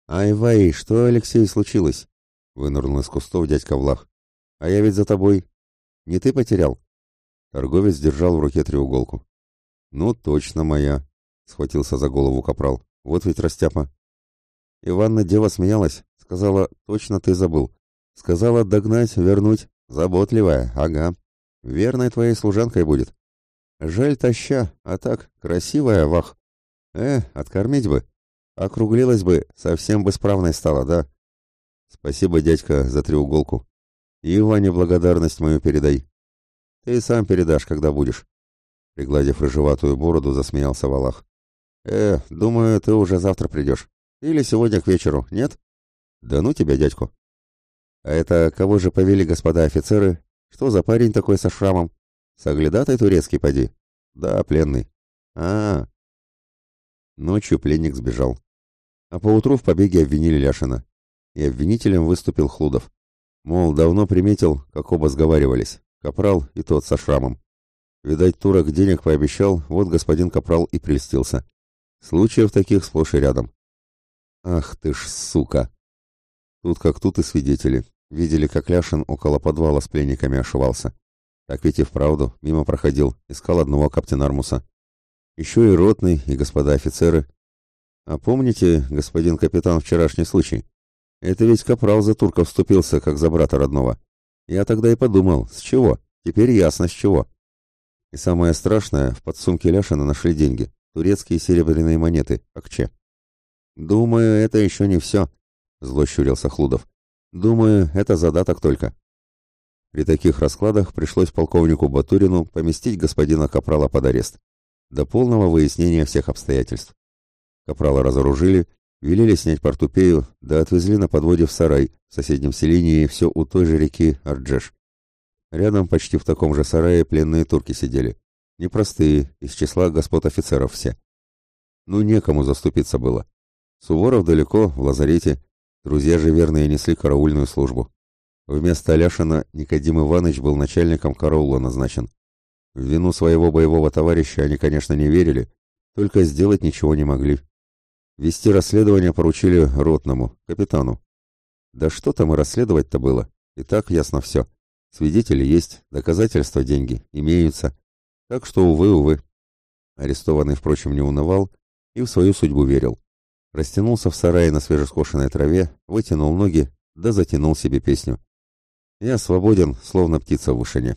«Ай-вай, что, Алексей, случилось?» — вынырнул из кустов дядька Влах. «А я ведь за тобой, не ты потерял?» Торговец держал в руке треуголку. «Ну, точно моя!» — схватился за голову капрал. «Вот ведь растяпа!» Иванна дева смеялась, сказала, «Точно ты забыл!» Сказала, «Догнать, вернуть!» «Заботливая, ага! Верной твоей служанкой будет!» «Жаль таща, а так, красивая, вах!» «Э, откормить бы!» «Округлилась бы, совсем бы справной стала, да?» «Спасибо, дядька, за треуголку!» И Ване благодарность мою передай. Ты сам передашь, когда будешь. Пригладив рыжеватую бороду, засмеялся Валах. Э, думаю, ты уже завтра придешь. Или сегодня к вечеру, нет? Да ну тебя, дядьку. А это кого же повели господа офицеры? Что за парень такой со шрамом? Соглядатай турецкий поди. Да, пленный. А, -а, а Ночью пленник сбежал. А поутру в побеге обвинили Ляшина. И обвинителем выступил Хлудов. Мол, давно приметил, как оба сговаривались. Капрал и тот со шрамом. Видать, турок денег пообещал, вот господин Капрал и прельстился. Случаев таких сплошь и рядом. Ах ты ж сука! Тут как тут и свидетели. Видели, как Ляшин около подвала с пленниками ошивался. Так ведь и вправду, мимо проходил, искал одного каптенармуса. Еще и ротный, и господа офицеры. А помните, господин капитан, вчерашний случай? Это ведь капрал за турка вступился, как за брата родного. Я тогда и подумал, с чего? Теперь ясно, с чего. И самое страшное, в подсумке Ляшина нашли деньги. Турецкие серебряные монеты, акче. Думаю, это еще не все, зло щурился Хлудов. Думаю, это задаток только. При таких раскладах пришлось полковнику Батурину поместить господина Капрала под арест. До полного выяснения всех обстоятельств. Капрала разоружили Велели снять портупею, да отвезли на подводе в сарай в соседнем селении, все у той же реки Арджеш. Рядом почти в таком же сарае пленные турки сидели. Непростые, из числа господ офицеров все. Ну, некому заступиться было. Суворов далеко, в лазарете. Друзья же верные несли караульную службу. Вместо Аляшина Никодим Иванович был начальником караула назначен. В вину своего боевого товарища они, конечно, не верили, только сделать ничего не могли. Вести расследование поручили Ротному, капитану. Да что там и расследовать-то было? И так ясно все. Свидетели есть, доказательства, деньги имеются. Так что, увы, увы. Арестованный, впрочем, не унывал и в свою судьбу верил. Растянулся в сарае на свежескошенной траве, вытянул ноги, да затянул себе песню. «Я свободен, словно птица в вышине».